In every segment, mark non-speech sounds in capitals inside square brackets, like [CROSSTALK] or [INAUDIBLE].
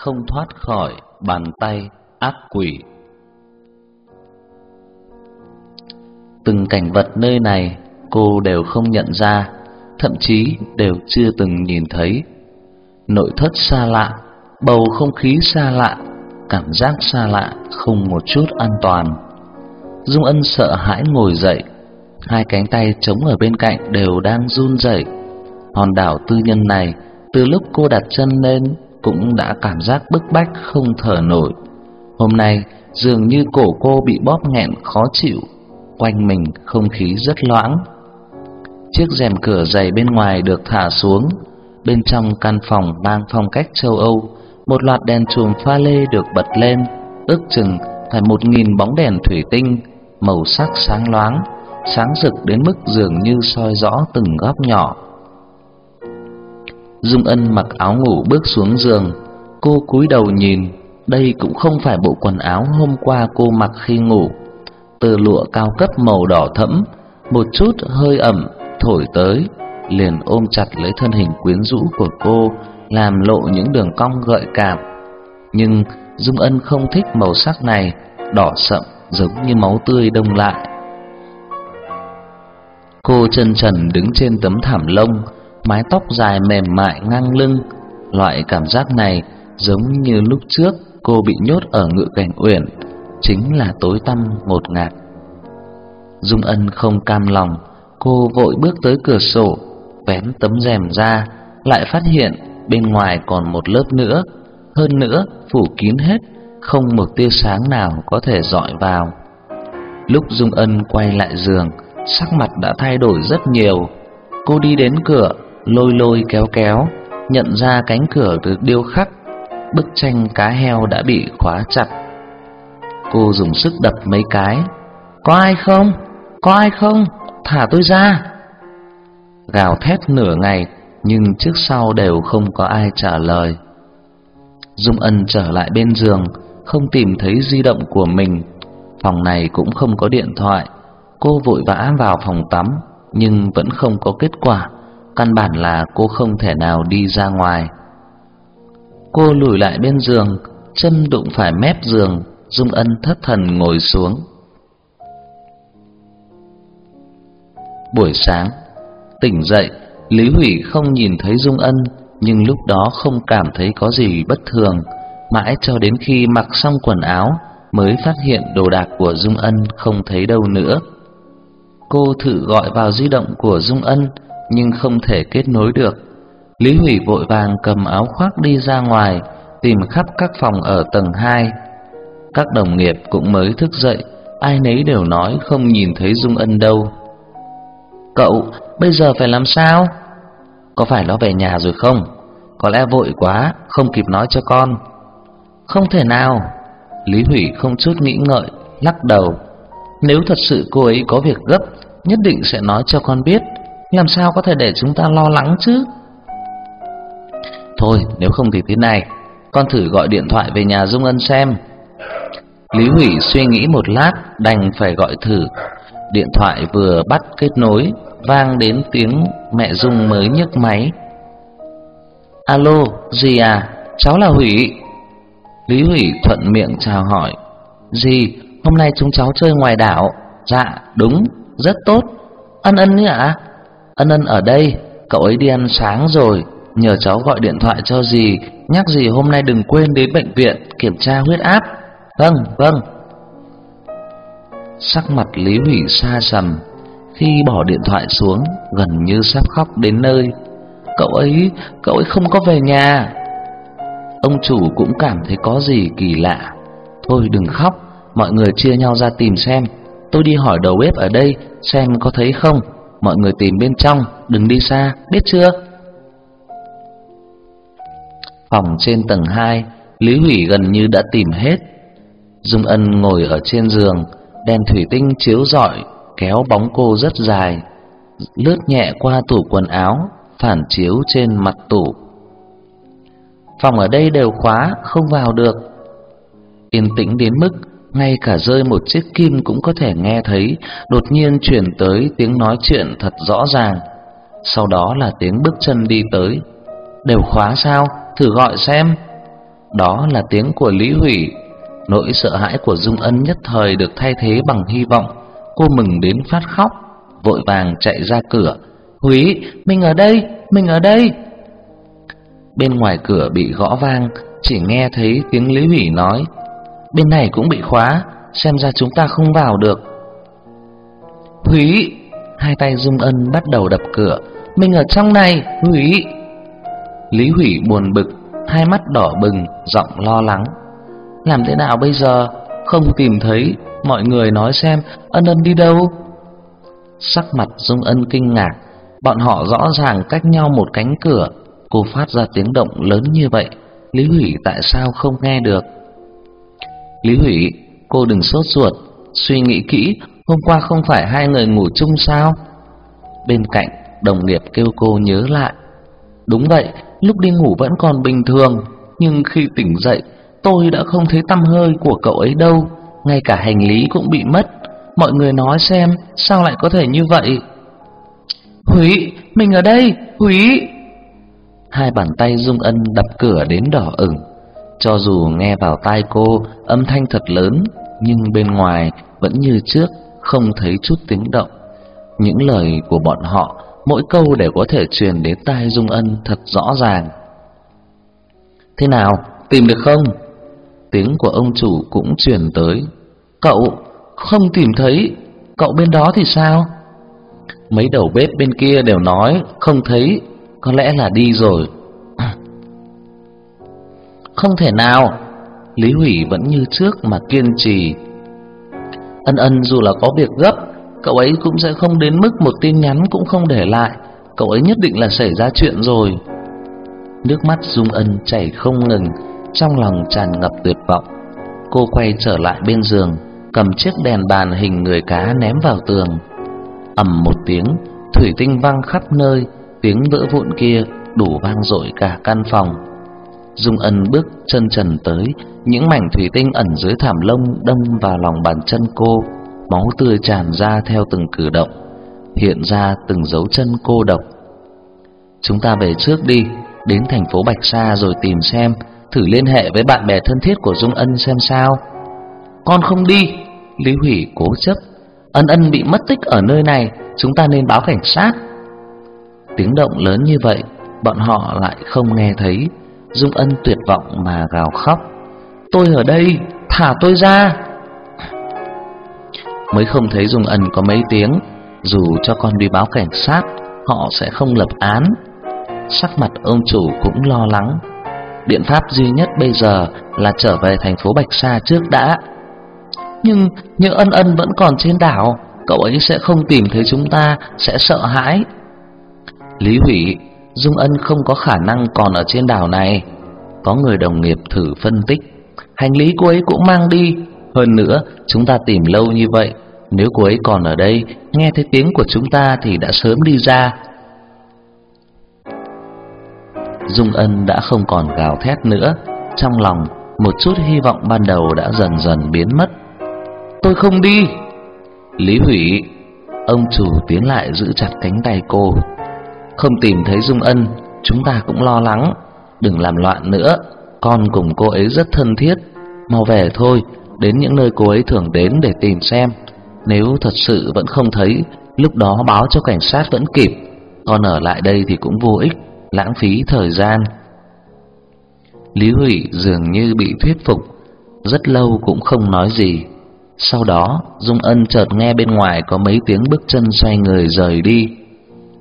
không thoát khỏi bàn tay ác quỷ. Từng cảnh vật nơi này cô đều không nhận ra, thậm chí đều chưa từng nhìn thấy. Nội thất xa lạ, bầu không khí xa lạ, cảm giác xa lạ, không một chút an toàn. Dung Ân sợ hãi ngồi dậy, hai cánh tay chống ở bên cạnh đều đang run rẩy. Hòn đảo tư nhân này, từ lúc cô đặt chân lên cũng đã cảm giác bức bách không thở nổi. Hôm nay dường như cổ cô bị bóp nghẹn khó chịu, quanh mình không khí rất loãng. Chiếc rèm cửa dày bên ngoài được thả xuống, bên trong căn phòng mang phong cách châu Âu, một loạt đèn chùm pha lê được bật lên, ước chừng phải một nghìn bóng đèn thủy tinh, màu sắc sáng loáng, sáng rực đến mức dường như soi rõ từng góc nhỏ. Dung Ân mặc áo ngủ bước xuống giường, cô cúi đầu nhìn, đây cũng không phải bộ quần áo hôm qua cô mặc khi ngủ. Tơ lụa cao cấp màu đỏ thẫm, một chút hơi ẩm thổi tới, liền ôm chặt lấy thân hình quyến rũ của cô, làm lộ những đường cong gợi cảm. Nhưng Dung Ân không thích màu sắc này, đỏ sậm giống như máu tươi đông lại. Cô chân trần đứng trên tấm thảm lông, mái tóc dài mềm mại ngang lưng. Loại cảm giác này giống như lúc trước cô bị nhốt ở ngự cảnh uyển, chính là tối tăm một ngạt. Dung Ân không cam lòng, cô vội bước tới cửa sổ, vén tấm rèm ra, lại phát hiện bên ngoài còn một lớp nữa, hơn nữa phủ kín hết, không một tia sáng nào có thể dọi vào. Lúc Dung Ân quay lại giường, sắc mặt đã thay đổi rất nhiều. Cô đi đến cửa, lôi lôi kéo kéo, nhận ra cánh cửa được điêu khắc, bức tranh cá heo đã bị khóa chặt. Cô dùng sức đập mấy cái. Có ai không? Có ai không? Thả tôi ra! Gào thét nửa ngày, nhưng trước sau đều không có ai trả lời. Dung Ân trở lại bên giường, không tìm thấy di động của mình. Phòng này cũng không có điện thoại. Cô vội vã vào phòng tắm, nhưng vẫn không có kết quả. Căn bản là cô không thể nào đi ra ngoài. Cô lùi lại bên giường, chân đụng phải mép giường, Dung Ân thất thần ngồi xuống. Buổi sáng, tỉnh dậy, Lý Hủy không nhìn thấy Dung Ân, nhưng lúc đó không cảm thấy có gì bất thường, mãi cho đến khi mặc xong quần áo mới phát hiện đồ đạc của Dung Ân không thấy đâu nữa. Cô thử gọi vào di động của Dung Ân nhưng không thể kết nối được. Lý Hủy vội vàng cầm áo khoác đi ra ngoài, tìm khắp các phòng ở tầng 2. Các đồng nghiệp cũng mới thức dậy, ai nấy đều nói không nhìn thấy Dung Ân đâu. Cậu, bây giờ phải làm sao? Có phải nó về nhà rồi không? Có lẽ vội quá, không kịp nói cho con. Không thể nào. Lý Hủy không chút nghĩ ngợi, lắc đầu. Nếu thật sự cô ấy có việc gấp, nhất định sẽ nói cho con biết. Làm sao có thể để chúng ta lo lắng chứ? Thôi, nếu không thì thế này, con thử gọi điện thoại về nhà Dung Ân xem. Lý Hủy suy nghĩ một lát, đành phải gọi thử. Điện thoại vừa bắt kết nối, vang đến tiếng mẹ Dung mới nhấc máy. Alo, gì à? Cháu là Hủy. Lý Hủy thuận miệng chào hỏi. Gì, hôm nay chúng cháu chơi ngoài đảo. Dạ, đúng, rất tốt. Ân ân nữa ạ? Ân ân ở đây, cậu ấy đi ăn sáng rồi. Nhờ cháu gọi điện thoại cho gì, nhắc gì hôm nay đừng quên đến bệnh viện kiểm tra huyết áp. Vâng, vâng. Sắc mặt Lý Hủy xa sầm, khi bỏ điện thoại xuống, gần như sắp khóc đến nơi. Cậu ấy, cậu ấy không có về nhà. Ông chủ cũng cảm thấy có gì kỳ lạ. Thôi đừng khóc, mọi người chia nhau ra tìm xem. Tôi đi hỏi đầu bếp ở đây xem có thấy không. Mọi người tìm bên trong, đừng đi xa, biết chưa? Phòng trên tầng 2, Lý Hủy gần như đã tìm hết. Dung Ân ngồi ở trên giường, đèn thủy tinh chiếu rọi kéo bóng cô rất dài, lướt nhẹ qua tủ quần áo, phản chiếu trên mặt tủ. Phòng ở đây đều khóa, không vào được. Yên tĩnh đến mức ngay cả rơi một chiếc kim cũng có thể nghe thấy, đột nhiên truyền tới tiếng nói chuyện thật rõ ràng. Sau đó là tiếng bước chân đi tới. Đều khóa sao? Thử gọi xem. Đó là tiếng của Lý Hủy. Nỗi sợ hãi của Dung Ân nhất thời được thay thế bằng hy vọng. Cô mừng đến phát khóc, vội vàng chạy ra cửa. "Hủy, mình ở đây, mình ở đây." Bên ngoài cửa bị gõ vang, chỉ nghe thấy tiếng Lý Hủy nói: "Bên này cũng bị khóa, xem ra chúng ta không vào được." "Hủy!" Hai tay Dung Ân bắt đầu đập cửa. "Mình ở trong này, Hủy!" Lý Hủy buồn bực, hai mắt đỏ bừng, giọng lo lắng. Làm thế nào bây giờ? Không tìm thấy, mọi người nói xem Ân Ân đi đâu? Sắc mặt Dung Ân kinh ngạc, bọn họ rõ ràng cách nhau một cánh cửa, cô phát ra tiếng động lớn như vậy, Lý Hủy tại sao không nghe được? Lý Hủy, cô đừng sốt ruột, suy nghĩ kỹ, hôm qua không phải hai người ngủ chung sao? Bên cạnh, đồng nghiệp kêu cô nhớ lại. Đúng vậy, lúc đi ngủ vẫn còn bình thường, nhưng khi tỉnh dậy, tôi đã không thấy tăm hơi của cậu ấy đâu, ngay cả hành lý cũng bị mất. Mọi người nói xem, sao lại có thể như vậy? Húy, mình ở đây, Húy. Hai bàn tay Dung Ân đập cửa đến đỏ ửng. Cho dù nghe vào tai cô âm thanh thật lớn, nhưng bên ngoài vẫn như trước, không thấy chút tiếng động. Những lời của bọn họ mỗi câu đều có thể truyền đến tai Dung Ân thật rõ ràng. Thế nào, tìm được không? Tiếng của ông chủ cũng truyền tới. Cậu không tìm thấy, cậu bên đó thì sao? Mấy đầu bếp bên kia đều nói không thấy, có lẽ là đi rồi. Không thể nào, Lý Hủy vẫn như trước mà kiên trì. Ân ân dù là có việc gấp Cậu ấy cũng sẽ không đến mức một tin nhắn cũng không để lại. Cậu ấy nhất định là xảy ra chuyện rồi. Nước mắt Dung Ân chảy không ngừng Trong lòng tràn ngập tuyệt vọng. Cô quay trở lại bên giường Cầm chiếc đèn bàn hình người cá ném vào tường. Ầm một tiếng Thủy tinh văng khắp nơi Tiếng vỡ vụn kia đủ vang dội cả căn phòng. Dung Ân bước chân trần tới Những mảnh thủy tinh ẩn dưới thảm lông đâm vào lòng bàn chân cô máu tươi tràn ra theo từng cử động, hiện ra từng dấu chân cô độc. Chúng ta về trước đi, đến thành phố Bạch Sa rồi tìm xem, thử liên hệ với bạn bè thân thiết của Dung Ân xem sao. Con không đi, Lý Hủy cố chấp. Ân Ân bị mất tích ở nơi này, chúng ta nên báo cảnh sát. Tiếng động lớn như vậy, bọn họ lại không nghe thấy. Dung Ân tuyệt vọng mà gào khóc. Tôi ở đây, thả tôi ra mới không thấy Dung Ân có mấy tiếng, dù cho con đi báo cảnh sát, họ sẽ không lập án. Sắc mặt ông chủ cũng lo lắng. Biện pháp duy nhất bây giờ là trở về thành phố Bạch Sa trước đã. Nhưng như ân ân vẫn còn trên đảo, cậu ấy sẽ không tìm thấy chúng ta, sẽ sợ hãi. Lý Hủy, Dung Ân không có khả năng còn ở trên đảo này. Có người đồng nghiệp thử phân tích, hành lý cô ấy cũng mang đi, hơn nữa, chúng ta tìm lâu như vậy, nếu cô ấy còn ở đây, nghe thấy tiếng của chúng ta thì đã sớm đi ra. Dung Ân đã không còn gào thét nữa, trong lòng một chút hy vọng ban đầu đã dần dần biến mất. Tôi không đi. Lý Hủy, ông chủ tiến lại giữ chặt cánh tay cô. Không tìm thấy Dung Ân, chúng ta cũng lo lắng, đừng làm loạn nữa, con cùng cô ấy rất thân thiết, mau về thôi, đến những nơi cô ấy thường đến để tìm xem. Nếu thật sự vẫn không thấy, lúc đó báo cho cảnh sát vẫn kịp. con ở lại đây thì cũng vô ích, lãng phí thời gian. Lý Hủy dường như bị thuyết phục, rất lâu cũng không nói gì. Sau đó, Dung Ân chợt nghe bên ngoài có mấy tiếng bước chân xoay người rời đi.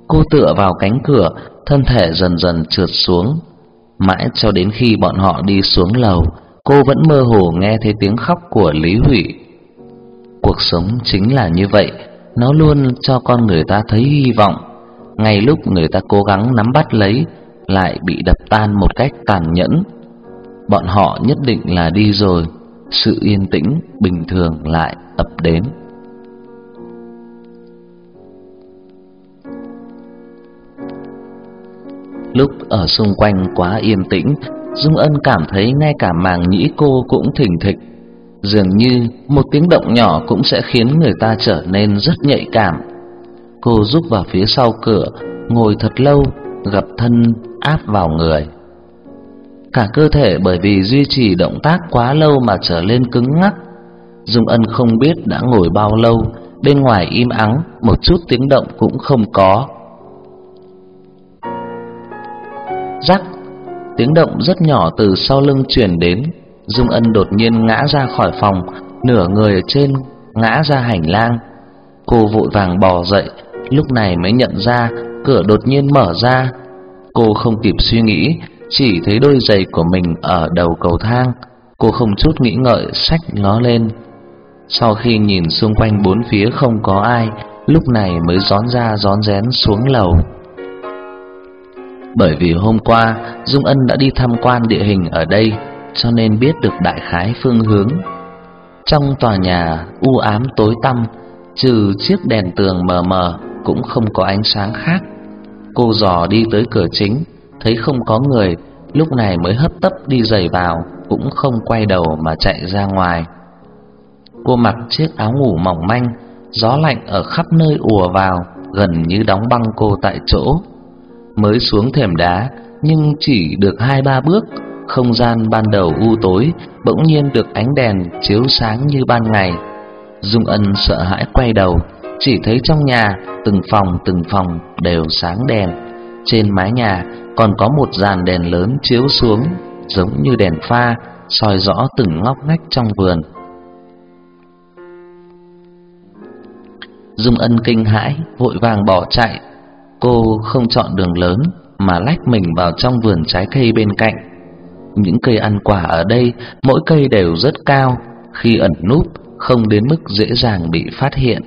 Cô tựa vào cánh cửa, thân thể dần dần trượt xuống. Mãi cho đến khi bọn họ đi xuống lầu, cô vẫn mơ hồ nghe thấy tiếng khóc của Lý Hủy. Cuộc sống chính là như vậy, nó luôn cho con người ta thấy hy vọng. Ngay lúc người ta cố gắng nắm bắt lấy, lại bị đập tan một cách tàn nhẫn. Bọn họ nhất định là đi rồi, sự yên tĩnh bình thường lại ập đến. Lúc ở xung quanh quá yên tĩnh, Dung Ân cảm thấy ngay cả màng nhĩ cô cũng thỉnh thịch. Dường như một tiếng động nhỏ cũng sẽ khiến người ta trở nên rất nhạy cảm. Cô rúc vào phía sau cửa, ngồi thật lâu, gập thân áp vào người. cả cơ thể bởi vì duy trì động tác quá lâu mà trở lên cứng ngắc. Dung Ân không biết đã ngồi bao lâu, bên ngoài im ắng, một chút tiếng động cũng không có. Rắc, tiếng động rất nhỏ từ sau lưng truyền đến, Dung Ân đột nhiên ngã ra khỏi phòng, nửa người ở trên ngã ra hành lang. Cô vội vàng bò dậy, lúc này mới nhận ra cửa đột nhiên mở ra. Cô không kịp suy nghĩ, chỉ thấy đôi giày của mình ở đầu cầu thang. Cô không chút nghĩ ngợi xách nó lên. Sau khi nhìn xung quanh bốn phía không có ai, lúc này mới rón ra rón rén xuống lầu. Bởi vì hôm qua Dung Ân đã đi tham quan địa hình ở đây, cho nên biết được đại khái phương hướng. Trong tòa nhà u ám tối tăm, trừ chiếc đèn tường mờ mờ cũng không có ánh sáng khác. Cô dò đi tới cửa chính, thấy không có người, lúc này mới hấp tấp đi giày vào, cũng không quay đầu mà chạy ra ngoài. Cô mặc chiếc áo ngủ mỏng manh, gió lạnh ở khắp nơi ùa vào, gần như đóng băng cô tại chỗ. Mới xuống thềm đá, nhưng chỉ được hai ba bước, không gian ban đầu u tối bỗng nhiên được ánh đèn chiếu sáng như ban ngày. Dung Ân sợ hãi quay đầu, chỉ thấy trong nhà từng phòng từng phòng đều sáng đèn. Trên mái nhà còn có một dàn đèn lớn chiếu xuống, giống như đèn pha, soi rõ từng ngóc ngách trong vườn. Dung Ân kinh hãi, vội vàng bỏ chạy. Cô không chọn đường lớn mà lách mình vào trong vườn trái cây bên cạnh. Những cây ăn quả ở đây, mỗi cây đều rất cao, khi ẩn núp không đến mức dễ dàng bị phát hiện.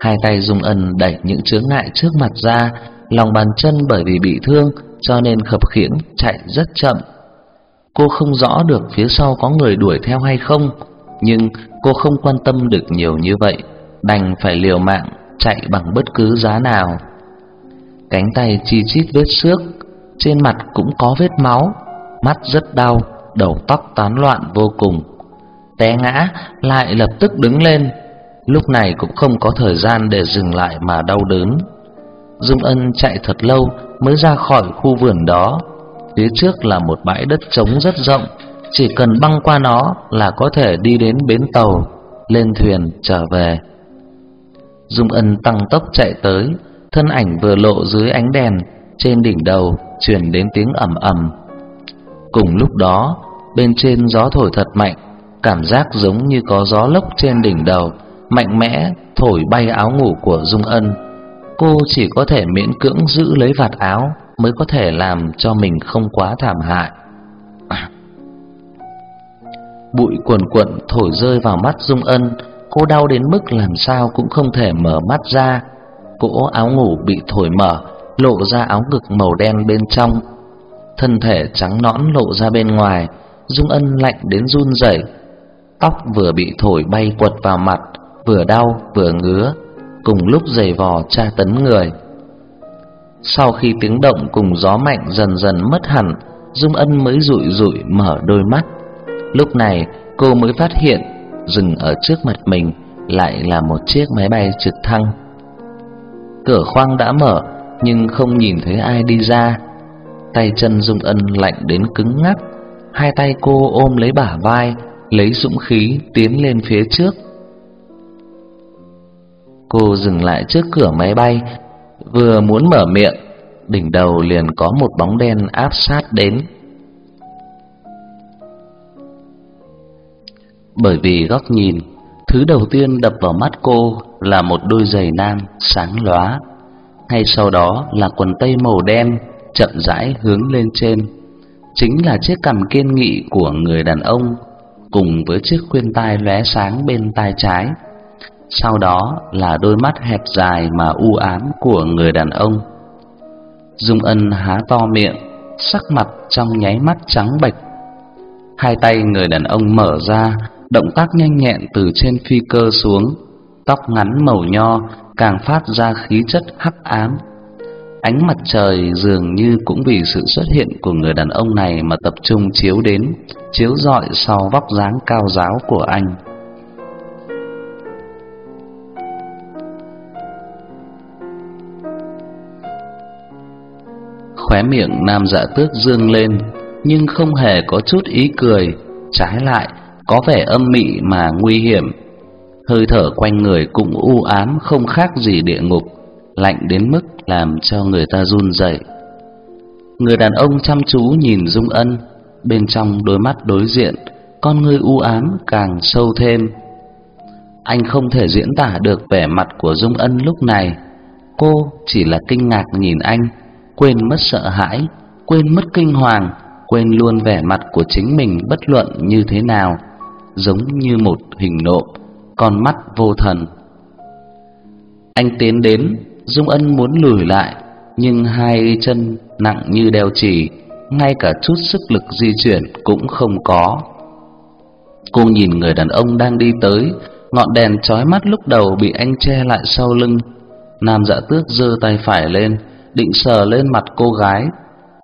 Hai tay Dung Ân đẩy những chướng ngại trước mặt ra, lòng bàn chân bởi vì bị thương cho nên khập khiễng chạy rất chậm. Cô không rõ được phía sau có người đuổi theo hay không, nhưng cô không quan tâm được nhiều như vậy, đành phải liều mạng chạy bằng bất cứ giá nào. Cánh tay chi chít vết xước, trên mặt cũng có vết máu, mắt rất đau, đầu tóc tán loạn vô cùng. Té ngã lại lập tức đứng lên, lúc này cũng không có thời gian để dừng lại mà đau đớn. Dung Ân chạy thật lâu mới ra khỏi khu vườn đó. Phía trước là một bãi đất trống rất rộng, chỉ cần băng qua nó là có thể đi đến bến tàu, lên thuyền trở về. Dung Ân tăng tốc chạy tới, thân ảnh vừa lộ dưới ánh đèn, trên đỉnh đầu truyền đến tiếng ầm ầm. Cùng lúc đó, bên trên gió thổi thật mạnh, cảm giác giống như có gió lốc trên đỉnh đầu, mạnh mẽ thổi bay áo ngủ của Dung Ân. Cô chỉ có thể miễn cưỡng giữ lấy vạt áo mới có thể làm cho mình không quá thảm hại. [COUGHS] Bụi cuồn cuộn thổi rơi vào mắt Dung Ân, cô đau đến mức làm sao cũng không thể mở mắt ra. Cỗ áo ngủ bị thổi mở, lộ ra áo ngực màu đen bên trong. Thân thể trắng nõn lộ ra bên ngoài, Dung Ân lạnh đến run rẩy. Tóc vừa bị thổi bay quật vào mặt, vừa đau vừa ngứa, cùng lúc giày vò tra tấn người. Sau khi tiếng động cùng gió mạnh dần dần mất hẳn, Dung Ân mới rụi rụi mở đôi mắt. Lúc này, cô mới phát hiện dừng ở trước mặt mình lại là một chiếc máy bay trực thăng. Cửa khoang đã mở, nhưng không nhìn thấy ai đi ra. Tay chân Dung Ân lạnh đến cứng ngắc, hai tay cô ôm lấy bả vai, lấy dũng khí tiến lên phía trước. Cô dừng lại trước cửa máy bay, vừa muốn mở miệng, đỉnh đầu liền có một bóng đen áp sát đến. Bởi vì góc nhìn, thứ đầu tiên đập vào mắt cô là một đôi giày nam sáng lóa, hay sau đó là quần tây màu đen chậm rãi hướng lên trên. Chính là chiếc cằm kiên nghị của người đàn ông cùng với chiếc khuyên tai lóe sáng bên tai trái. Sau đó là đôi mắt hẹp dài mà u ám của người đàn ông. Dung Ân há to miệng, sắc mặt trong nháy mắt trắng bệch. Hai tay người đàn ông mở ra, động tác nhanh nhẹn từ trên phi cơ xuống, tóc ngắn màu nho càng phát ra khí chất hắc ám. Ánh mặt trời dường như cũng vì sự xuất hiện của người đàn ông này mà tập trung chiếu đến, chiếu rọi sau vóc dáng cao giáo của anh. Khóe miệng nam dạ tước dương lên, nhưng không hề có chút ý cười, trái lại có vẻ âm mị mà nguy hiểm. Hơi thở quanh người cũng u ám không khác gì địa ngục, lạnh đến mức làm cho người ta run rẩy. Người đàn ông chăm chú nhìn Dung Ân, bên trong đôi mắt đối diện, con ngươi u ám càng sâu thêm. Anh không thể diễn tả được vẻ mặt của Dung Ân lúc này. Cô chỉ là kinh ngạc nhìn anh, quên mất sợ hãi, quên mất kinh hoàng, quên luôn vẻ mặt của chính mình bất luận như thế nào, giống như một hình nộm con mắt vô thần. Anh tiến đến, Dung Ân muốn lùi lại, nhưng hai chân nặng như đeo chì, ngay cả chút sức lực di chuyển cũng không có. Cô nhìn người đàn ông đang đi tới, ngọn đèn chói mắt lúc đầu bị anh che lại sau lưng. Nam Dạ Tước giơ tay phải lên, định sờ lên mặt cô gái.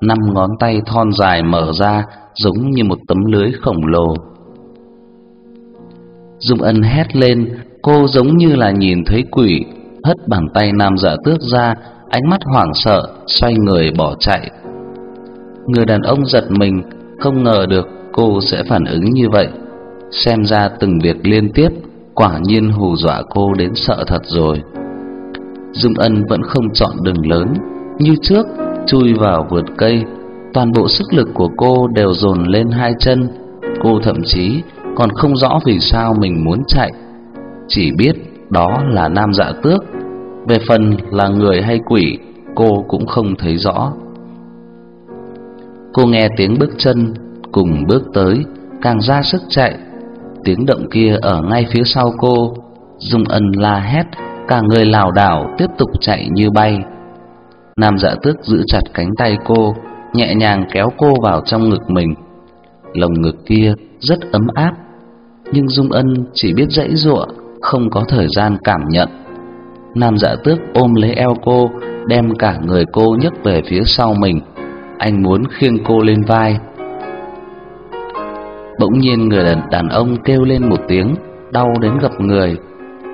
Năm ngón tay thon dài mở ra, giống như một tấm lưới khổng lồ. Dung Ân hét lên, cô giống như là nhìn thấy quỷ, hất bàn tay Nam giả Tước ra, ánh mắt hoảng sợ, xoay người bỏ chạy. Người đàn ông giật mình, không ngờ được cô sẽ phản ứng như vậy. Xem ra từng việc liên tiếp quả nhiên hù dọa cô đến sợ thật rồi. Dung Ân vẫn không chọn đường lớn, như trước chui vào vượt cây, toàn bộ sức lực của cô đều dồn lên hai chân, cô thậm chí còn không rõ vì sao mình muốn chạy, chỉ biết đó là nam dạ tước, về phần là người hay quỷ, cô cũng không thấy rõ. Cô nghe tiếng bước chân cùng bước tới, càng ra sức chạy. Tiếng động kia ở ngay phía sau cô, Dung Ân la hét, cả người lảo đảo tiếp tục chạy như bay. Nam Dạ Tước giữ chặt cánh tay cô, nhẹ nhàng kéo cô vào trong ngực mình. Lồng ngực kia rất ấm áp, nhưng Dung Ân chỉ biết dãy giụa, không có thời gian cảm nhận. Nam Dạ Tước ôm lấy eo cô, đem cả người cô nhấc về phía sau mình. Anh muốn khiêng cô lên vai. Bỗng nhiên người đàn, đàn ông kêu lên một tiếng, đau đến gập người.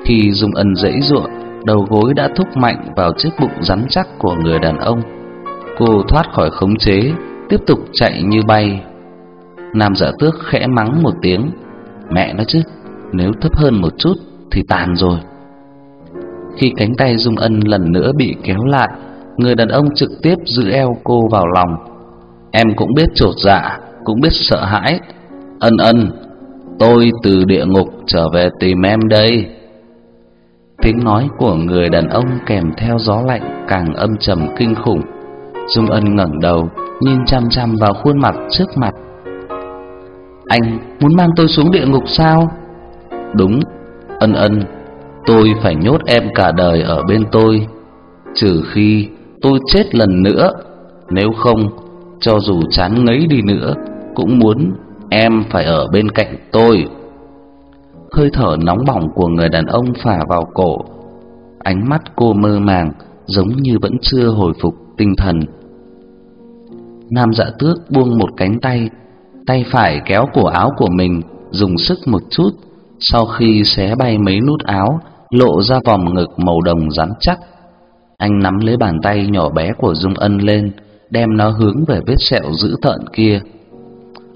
Khi Dung Ân dãy giụa, đầu gối đã thúc mạnh vào chiếc bụng rắn chắc của người đàn ông. Cô thoát khỏi khống chế, tiếp tục chạy như bay. Nam Dạ Tước khẽ mắng một tiếng, mẹ nó chứ, nếu thấp hơn một chút thì tàn rồi. Khi cánh tay Dung Ân lần nữa bị kéo lại, người đàn ông trực tiếp giữ eo cô vào lòng. Em cũng biết trột dạ, cũng biết sợ hãi. Ân ân, tôi từ địa ngục trở về tìm em đây. Tiếng nói của người đàn ông kèm theo gió lạnh càng âm trầm kinh khủng. Dung Ân ngẩng đầu, nhìn chăm chăm vào khuôn mặt trước mặt. Anh muốn mang tôi xuống địa ngục sao? Đúng, ân ân, tôi phải nhốt em cả đời ở bên tôi, trừ khi tôi chết lần nữa, nếu không, cho dù chán ngấy đi nữa, cũng muốn em phải ở bên cạnh tôi. Hơi thở nóng bỏng của người đàn ông phả vào cổ, ánh mắt cô mơ màng, giống như vẫn chưa hồi phục tinh thần. Nam Dạ Tước buông một cánh tay, tay phải kéo cổ áo của mình, dùng sức một chút, sau khi xé bay mấy nút áo, lộ ra vòng ngực màu đồng rắn chắc. Anh nắm lấy bàn tay nhỏ bé của Dung Ân lên, đem nó hướng về vết sẹo dữ tợn kia.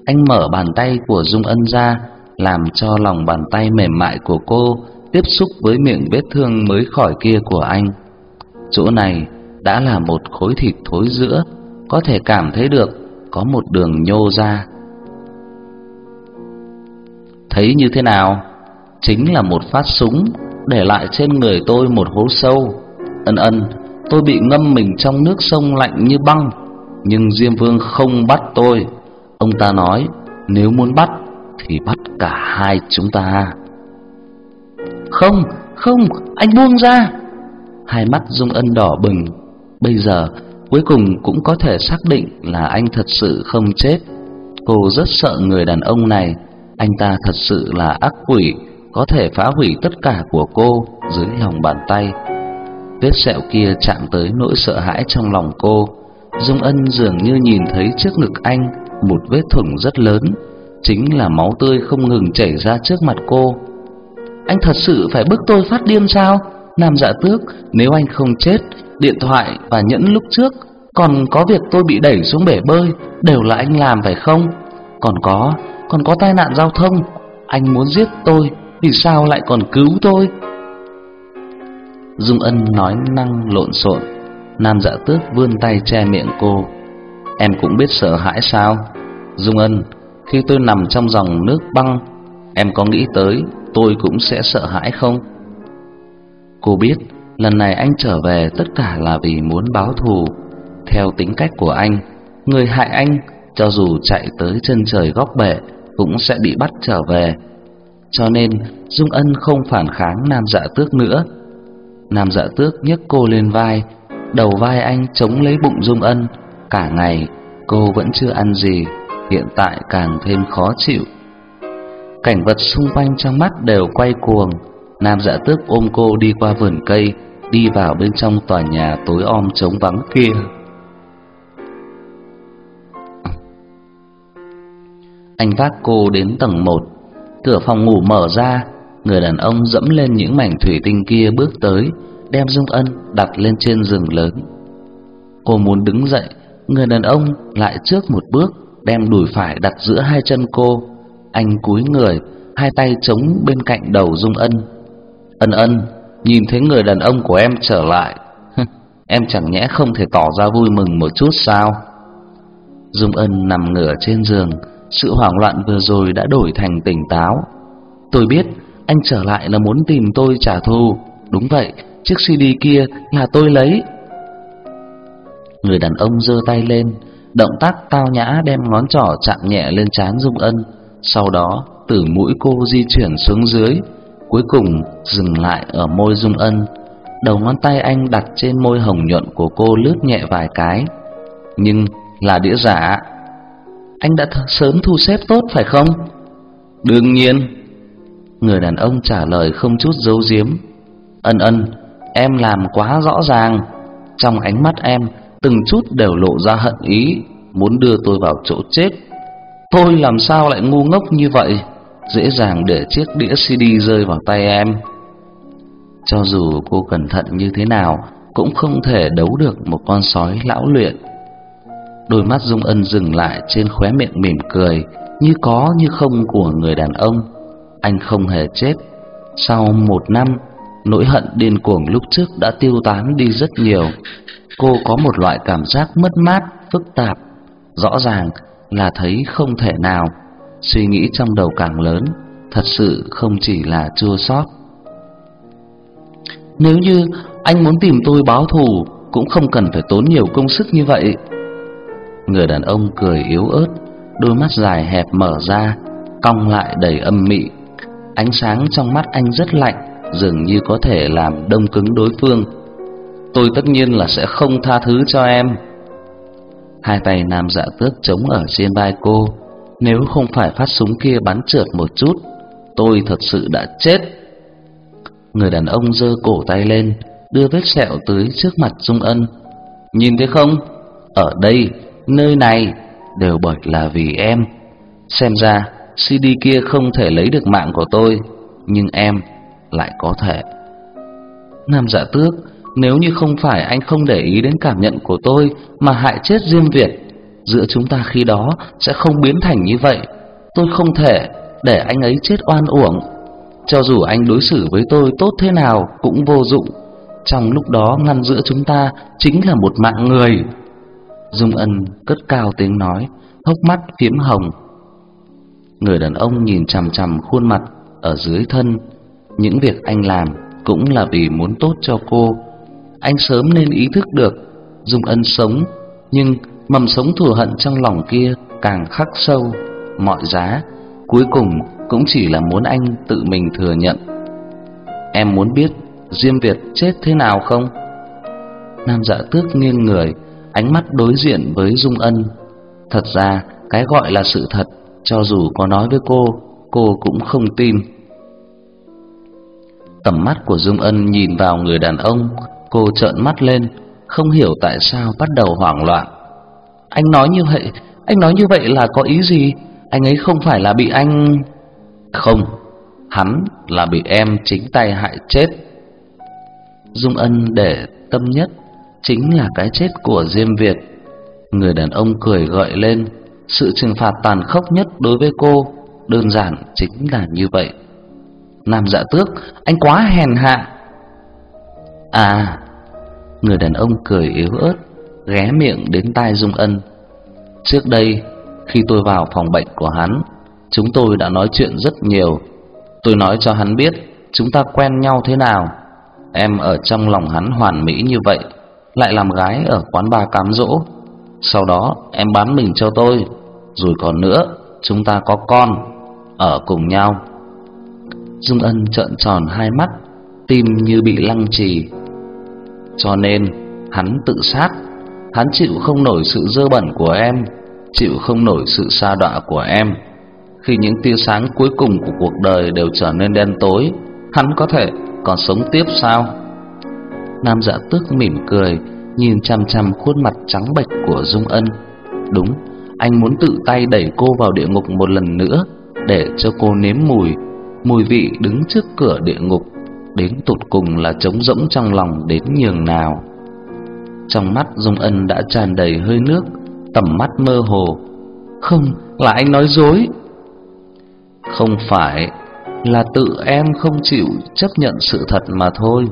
Anh mở bàn tay của Dung Ân ra, làm cho lòng bàn tay mềm mại của cô tiếp xúc với miệng vết thương mới khỏi kia của anh. Chỗ này đã là một khối thịt thối giữa, có thể cảm thấy được có một đường nhô ra. Thấy như thế nào? Chính là một phát súng để lại trên người tôi một hố sâu. Ân ân, tôi bị ngâm mình trong nước sông lạnh như băng, nhưng Diêm Vương không bắt tôi. Ông ta nói, nếu muốn bắt thì bắt cả hai chúng ta. Không, không, anh buông ra. Hai mắt Dung Ân đỏ bừng. Bây giờ cuối cùng cũng có thể xác định là anh thật sự không chết. Cô rất sợ người đàn ông này, anh ta thật sự là ác quỷ, có thể phá hủy tất cả của cô dưới lòng bàn tay. Vết sẹo kia chạm tới nỗi sợ hãi trong lòng cô. Dung Ân dường như nhìn thấy trước ngực anh một vết thủng rất lớn, chính là máu tươi không ngừng chảy ra trước mặt cô. Anh thật sự phải bức tôi phát điên sao? Nam Dạ Tước, nếu anh không chết, điện thoại và nhẫn lúc trước Còn có việc tôi bị đẩy xuống bể bơi Đều là anh làm phải không Còn có còn có tai nạn giao thông. Anh muốn giết tôi, Vì sao lại còn cứu tôi? Dung Ân nói năng lộn xộn. Nam dạ tước vươn tay che miệng cô. Em cũng biết sợ hãi sao? Dung Ân, Khi tôi nằm trong dòng nước băng, Em có nghĩ tới tôi cũng sẽ sợ hãi không? Cô biết, Lần này anh trở về tất cả là vì muốn báo thù. Theo tính cách của anh, Người hại anh, Cho dù chạy tới chân trời góc bể cũng sẽ bị bắt trở về. Cho nên, Dung Ân không phản kháng Nam Dạ Tước nữa. Nam Dạ Tước nhấc cô lên vai, Đầu vai anh chống lấy bụng Dung Ân. Cả ngày, cô vẫn chưa ăn gì, Hiện tại càng thêm khó chịu. Cảnh vật xung quanh trong mắt đều quay cuồng. Nam dạ tước ôm cô đi qua vườn cây, Đi vào bên trong tòa nhà tối om trống vắng kia. Anh vác cô đến tầng 1 Cửa phòng ngủ mở ra, Người đàn ông dẫm lên những mảnh thủy tinh kia bước tới, Đem Dung Ân đặt lên trên giường lớn. Cô muốn đứng dậy, Người đàn ông lại trước một bước, Đem đùi phải đặt giữa hai chân cô. Anh cúi người, Hai tay chống bên cạnh đầu Dung Ân. Ân ân, Nhìn thấy người đàn ông của em trở lại Em chẳng nhẽ không thể tỏ ra vui mừng một chút sao? Dung Ân nằm ngửa trên giường sự hoảng loạn vừa rồi đã đổi thành tỉnh táo. Tôi biết Anh trở lại là muốn tìm tôi trả thù. Đúng vậy, Chiếc CD kia là tôi lấy. Người đàn ông giơ tay lên, Động tác tao nhã đem ngón trỏ chạm nhẹ lên trán Dung Ân. Sau đó, từ mũi cô di chuyển xuống dưới, Cuối cùng dừng lại ở môi Dung Ân. Đầu ngón tay anh đặt trên môi hồng nhuận của cô lướt nhẹ vài cái. Nhưng là đĩa giả. Anh đã sớm thu xếp tốt phải không? Đương nhiên. Người đàn ông trả lời không chút giấu giếm. Ân ân, Em làm quá rõ ràng. Trong ánh mắt em, Từng chút đều lộ ra hận ý, Muốn đưa tôi vào chỗ chết. Tôi làm sao lại ngu ngốc như vậy? Dễ dàng để chiếc đĩa CD rơi vào tay em. Cho dù cô cẩn thận như thế nào, Cũng không thể đấu được một con sói lão luyện. Đôi mắt Dung Ân dừng lại trên khóe miệng mỉm cười Như có như không của người đàn ông. Anh không hề chết. Sau một năm Nỗi hận điên cuồng lúc trước đã tiêu tán đi rất nhiều. Cô có một loại cảm giác mất mát, phức tạp. Rõ ràng là thấy không thể nào. Suy nghĩ trong đầu càng lớn Thật sự không chỉ là chua xót. Nếu như anh muốn tìm tôi báo thù Cũng không cần phải tốn nhiều công sức như vậy. Người đàn ông cười yếu ớt Đôi mắt dài hẹp mở ra Cong lại đầy âm mị Ánh sáng trong mắt anh rất lạnh dường như có thể làm đông cứng đối phương. Tôi tất nhiên là sẽ không tha thứ cho em. Hai tay nam dạ tước chống ở trên vai cô, nếu không phải phát súng kia bắn trượt một chút, tôi thật sự đã chết. Người đàn ông giơ cổ tay lên, đưa vết sẹo tới trước mặt Dung Ân. Nhìn thấy không? Ở đây, nơi này đều bởi là vì em. Xem ra CD kia không thể lấy được mạng của tôi, nhưng em lại có thể. Nam Dạ Tước, nếu như không phải anh không để ý đến cảm nhận của tôi mà hại chết Diêm Việt, giữa chúng ta khi đó sẽ không biến thành như vậy. Tôi không thể để anh ấy chết oan uổng. Cho dù anh đối xử với tôi tốt thế nào cũng vô dụng. Trong lúc đó ngăn giữa chúng ta chính là một mạng người. Dung Ân cất cao tiếng nói, hốc mắt phiếm hồng. Người đàn ông nhìn chằm chằm khuôn mặt ở dưới thân những việc anh làm cũng là vì muốn tốt cho cô. Anh sớm nên ý thức được Dung Ân sống, nhưng mầm sống thù hận trong lòng kia càng khắc sâu, mọi giá cuối cùng cũng chỉ là muốn anh tự mình thừa nhận. Em muốn biết Diêm Việt chết thế nào không? Nam Dạ Tước nghiêng người, ánh mắt đối diện với Dung Ân. Thật ra, cái gọi là sự thật, cho dù có nói với cô, cô cũng không tin. Tầm mắt của Dung Ân nhìn vào người đàn ông, cô trợn mắt lên, không hiểu tại sao bắt đầu hoảng loạn. Anh nói như vậy, anh nói như vậy là có ý gì? Anh ấy không phải là bị anh... Không, hắn là bị em chính tay hại chết. Dung Ân để tâm nhất, chính là cái chết của Diêm Việt. Người đàn ông cười gợi lên, sự trừng phạt tàn khốc nhất đối với cô đơn giản chính là như vậy. Nam Dạ Tước, anh quá hèn hạ. À, người đàn ông cười yếu ớt, ghé miệng đến tai Dung Ân. Trước đây, khi tôi vào phòng bệnh của hắn, chúng tôi đã nói chuyện rất nhiều. Tôi nói cho hắn biết chúng ta quen nhau thế nào. Em ở trong lòng hắn hoàn mỹ như vậy, lại làm gái ở quán bar cám dỗ. Sau đó em bán mình cho tôi, rồi còn nữa, chúng ta có con, ở cùng nhau. Dung Ân trợn tròn hai mắt, tim như bị lăng trì. Cho nên, hắn tự sát, hắn chịu không nổi sự dơ bẩn của em, chịu không nổi sự sa đọa của em. Khi những tia sáng cuối cùng của cuộc đời đều trở nên đen tối, hắn có thể còn sống tiếp sao? Nam Dạ Tước mỉm cười, nhìn chăm chăm khuôn mặt trắng bệch của Dung Ân. Đúng, anh muốn tự tay đẩy cô vào địa ngục một lần nữa để cho cô nếm mùi, mùi vị đứng trước cửa địa ngục, đến tụt cùng là trống rỗng trong lòng đến nhường nào. Trong mắt Dung Ân đã tràn đầy hơi nước, tầm mắt mơ hồ. Không, là anh nói dối. Không phải, là tự em không chịu chấp nhận sự thật mà thôi.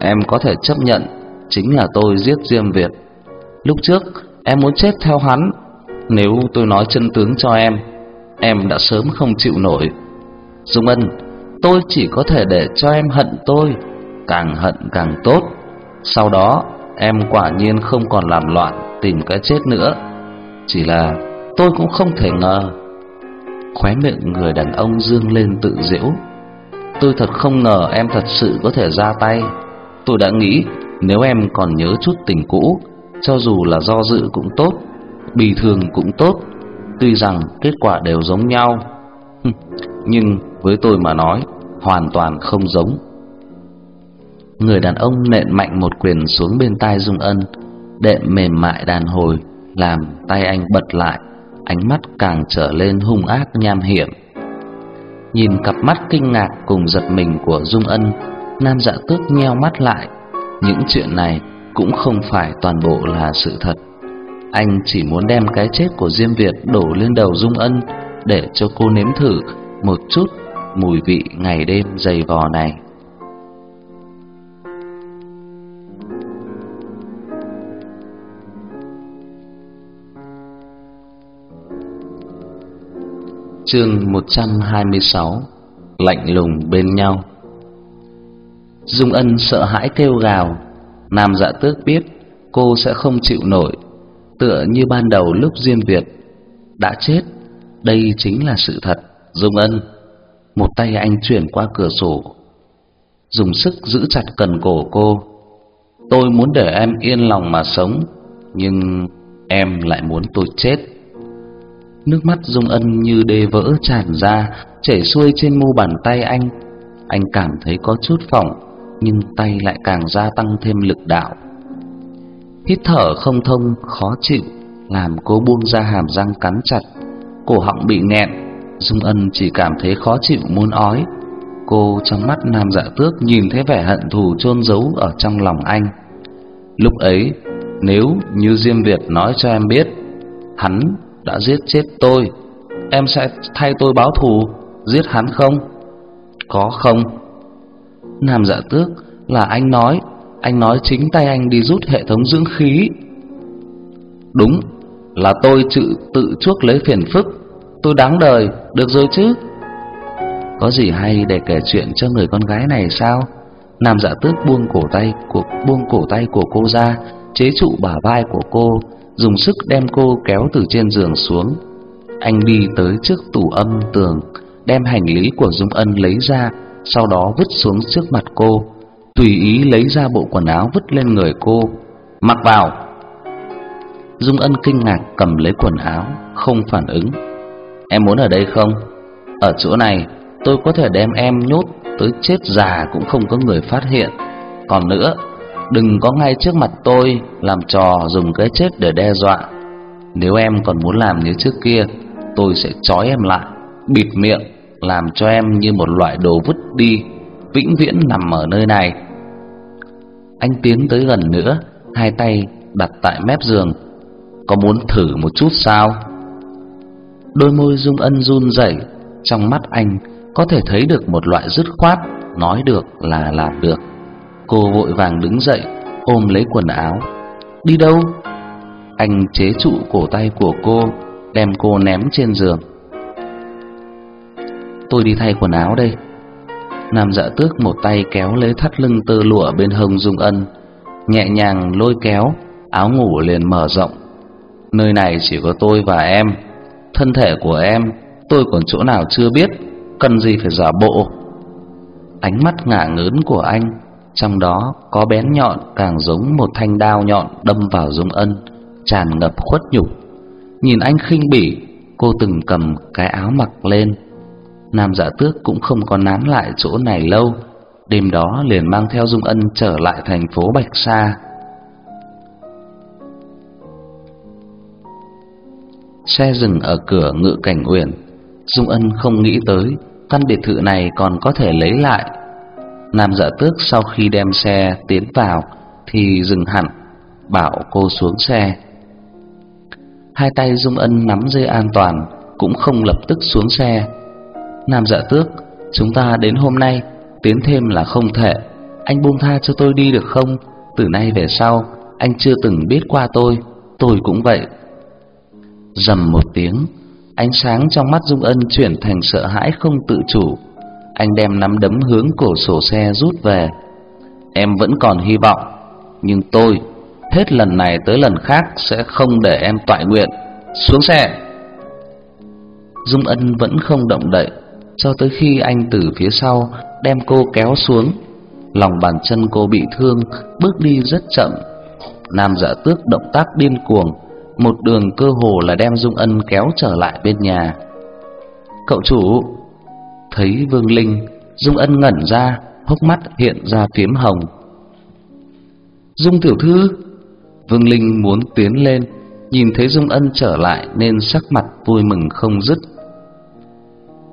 Em có thể chấp nhận chính là tôi giết Diêm Việt. Lúc trước em muốn chết theo hắn, nếu tôi nói chân tướng cho em, em đã sớm không chịu nổi. Dung Ân, tôi chỉ có thể để cho em hận tôi, càng hận càng tốt. Sau đó, em quả nhiên không còn làm loạn tìm cái chết nữa. Chỉ là tôi cũng không thể ngờ. Khóe miệng người đàn ông dương lên tự giễu. Tôi thật không ngờ em thật sự có thể ra tay. Tôi đã nghĩ nếu em còn nhớ chút tình cũ, cho dù là do dự cũng tốt, bì thường cũng tốt, tuy rằng kết quả đều giống nhau. Nhưng với tôi mà nói, hoàn toàn không giống. Người đàn ông nện mạnh một quyền xuống bên tai Dung Ân, đệm mềm mại đàn hồi, làm tay anh bật lại, ánh mắt càng trở lên hung ác nham hiểm. Nhìn cặp mắt kinh ngạc cùng giật mình của Dung Ân, Nam Dạ Tước nheo mắt lại. Những chuyện này cũng không phải toàn bộ là sự thật. Anh chỉ muốn đem cái chết của Diêm Việt đổ lên đầu Dung Ân để cho cô nếm thử một chút mùi vị ngày đêm dày vò này. Chương 126 Lạnh lùng bên nhau Dung Ân sợ hãi kêu gào. Nam dạ tước biết cô sẽ không chịu nổi Tựa như ban đầu lúc Diêm Việt. Đã chết Đây chính là sự thật Dung Ân. Một tay anh chuyển qua cửa sổ Dùng sức giữ chặt cần cổ cô. Tôi muốn để em yên lòng mà sống Nhưng em lại muốn tôi chết. Nước mắt Dung Ân như đê vỡ tràn ra, chảy xuôi trên mu bàn tay anh. Anh cảm thấy có chút phỏng, nhưng tay lại càng gia tăng thêm lực đạo. Hít thở không thông, khó chịu, làm cô buông ra hàm răng cắn chặt. Cổ họng bị nghẹn, Dung Ân chỉ cảm thấy khó chịu muốn ói. Cô trong mắt Nam Dạ Tước nhìn thấy vẻ hận thù chôn giấu ở trong lòng anh. Lúc ấy, nếu như Diêm Việt nói cho em biết, hắn đã giết chết tôi Em sẽ thay tôi báo thù Giết hắn không Có không Nam dạ tước là anh nói Anh nói chính tay anh đi rút hệ thống dưỡng khí. Đúng Là tôi tự, tự chuốc lấy phiền phức. Tôi đáng đời Được rồi chứ? Có gì hay để kể chuyện cho người con gái này sao? Nam dạ tước buông cổ tay của buông cổ tay của cô ra Chế trụ bả vai của cô dùng sức đem cô kéo từ trên giường xuống. Anh đi tới trước tủ âm tường, đem hành lý của Dung Ân lấy ra, sau đó vứt xuống trước mặt cô, tùy ý lấy ra bộ quần áo vứt lên người cô, mặc vào. Dung Ân kinh ngạc cầm lấy quần áo, không phản ứng. Em muốn ở đây không? Ở chỗ này, tôi có thể đem em nhốt tới chết già cũng không có người phát hiện. Còn nữa, Đừng có ngay trước mặt tôi làm trò dùng cái chết để đe dọa. Nếu em còn muốn làm như trước kia, tôi sẽ trói em lại, bịt miệng, làm cho em như một loại đồ vứt đi, vĩnh viễn nằm ở nơi này. Anh tiến tới gần nữa, hai tay đặt tại mép giường. Có muốn thử một chút sao? Đôi môi Dung Ân run rẩy, trong mắt anh có thể thấy được một loại dứt khoát, nói được là làm được. Cô vội vàng đứng dậy, ôm lấy quần áo. Đi đâu? Anh chế trụ cổ tay của cô, đem cô ném trên giường. Tôi đi thay quần áo đây. Nam dạ tước một tay kéo lấy thắt lưng tơ lụa bên hông Dung Ân, nhẹ nhàng lôi kéo, áo ngủ liền mở rộng. Nơi này chỉ có tôi và em, thân thể của em tôi còn chỗ nào chưa biết, cần gì phải giả bộ. Ánh mắt ngả ngớn của anh, trong đó có bén nhọn càng giống một thanh đao nhọn đâm vào Dung Ân, tràn ngập khuất nhục. Nhìn anh khinh bỉ, cô từng cầm cái áo mặc lên. Nam Dạ Tước cũng không có nán lại chỗ này lâu, đêm đó liền mang theo Dung Ân trở lại thành phố Bạch Sa. Xe dừng ở cửa ngự cảnh uyển, Dung Ân không nghĩ tới căn biệt thự này còn có thể lấy lại. Nam Dạ Tước sau khi đem xe tiến vào thì dừng hẳn, bảo cô xuống xe. Hai tay Dung Ân nắm dây an toàn, cũng không lập tức xuống xe. Nam Dạ Tước, chúng ta đến hôm nay tiến thêm là không thể. Anh buông tha cho tôi đi được không? Từ nay về sau, anh chưa từng biết qua tôi, tôi cũng vậy. Rầm một tiếng, ánh sáng trong mắt Dung Ân chuyển thành sợ hãi không tự chủ. Anh đem nắm đấm hướng cổ sổ xe rút về. Em vẫn còn hy vọng, nhưng tôi hết lần này tới lần khác sẽ không để em toại nguyện. Xuống xe. Dung Ân vẫn không động đậy cho tới khi anh từ phía sau đem cô kéo xuống. Lòng bàn chân cô bị thương, bước đi rất chậm. Nam Dạ Tước động tác điên cuồng, một đường cơ hồ là đem Dung Ân kéo trở lại bên nhà. Cậu chủ, thấy Vương Linh, Dung Ân ngẩn ra, hốc mắt hiện ra phiếm hồng. Dung tiểu thư, Vương Linh muốn tiến lên, nhìn thấy Dung Ân trở lại nên sắc mặt vui mừng không dứt.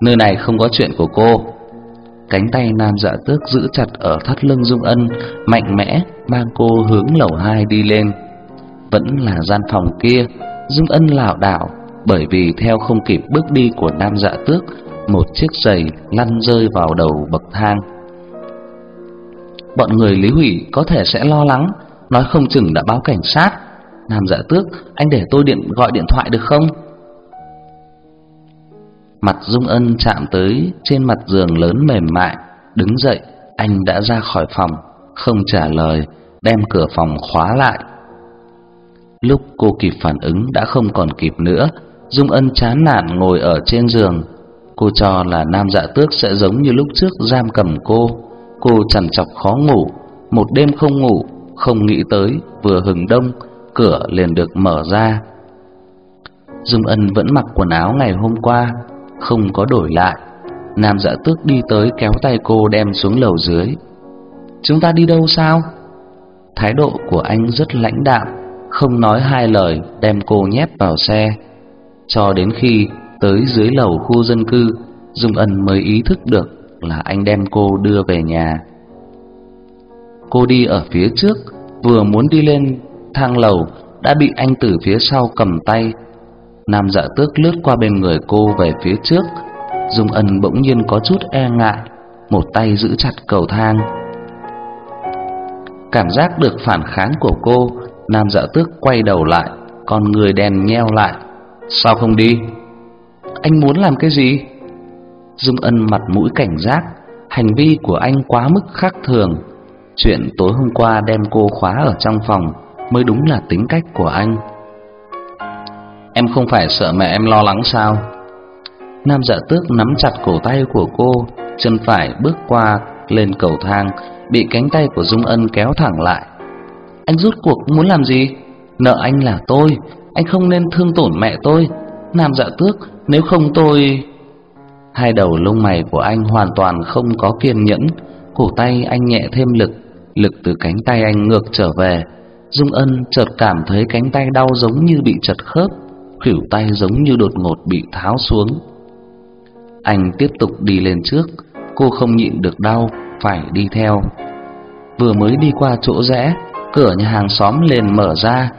Nơi này không có chuyện của cô. Cánh tay Nam Dạ Tước giữ chặt ở thắt lưng Dung Ân, mạnh mẽ mang cô hướng lầu hai đi lên vẫn là gian phòng kia. Dung Ân lảo đảo bởi vì theo không kịp bước đi của Nam Dạ Tước, một chiếc giày lăn rơi vào đầu bậc thang. Bọn người Lý Hủy có thể sẽ lo lắng, nói không chừng đã báo cảnh sát. Nam Dạ Tước, anh để tôi điện gọi điện thoại được không? Mặt Dung Ân chạm tới trên mặt giường lớn mềm mại, đứng dậy, anh đã ra khỏi phòng, không trả lời, đem cửa phòng khóa lại. Lúc cô kịp phản ứng đã không còn kịp nữa, Dung Ân chán nản ngồi ở trên giường. Cô cho là Nam Dạ Tước sẽ giống như lúc trước giam cầm cô. Cô chằn chọc khó ngủ, một đêm không ngủ, không nghĩ tới vừa hừng đông, cửa liền được mở ra. Dung Ân vẫn mặc quần áo ngày hôm qua, không có đổi lại. Nam Dạ Tước đi tới kéo tay cô đem xuống lầu dưới. "Chúng ta đi đâu sao?" Thái độ của anh rất lãnh đạm, không nói hai lời đem cô nhét vào xe. Cho đến khi tới dưới lầu khu dân cư, Dung Ân mới ý thức được là anh đem cô đưa về nhà. Cô đi ở phía trước, vừa muốn đi lên thang lầu đã bị anh từ phía sau cầm tay. Nam Dạ Tước lướt qua bên người cô về phía trước, Dung Ân bỗng nhiên có chút e ngại, một tay giữ chặt cầu thang. Cảm giác được phản kháng của cô Nam dạ tước quay đầu lại Con người đèn nheo lại. Sao không đi? Anh muốn làm cái gì? Dung ân mặt mũi cảnh giác Hành vi của anh quá mức khác thường. Chuyện tối hôm qua đem cô khóa ở trong phòng Mới đúng là tính cách của anh. Em không phải sợ mẹ em lo lắng sao Nam dạ tước nắm chặt cổ tay của cô Chân phải bước qua lên cầu thang Bị cánh tay của Dung Ân kéo thẳng lại anh rút cuộc muốn làm gì? Nợ anh là tôi, anh không nên thương tổn mẹ tôi. Nam dạ tước, nếu không tôi... Hai đầu lông mày của anh hoàn toàn không có kiên nhẫn, cổ tay anh nhẹ thêm lực, lực từ cánh tay anh ngược trở về. Dung Ân chợt cảm thấy cánh tay đau giống như bị chật khớp, khuỷu tay giống như đột ngột bị tháo xuống. Anh tiếp tục đi lên trước, cô không nhịn được đau, phải đi theo. Vừa mới đi qua chỗ rẽ, cửa nhà hàng xóm liền mở ra.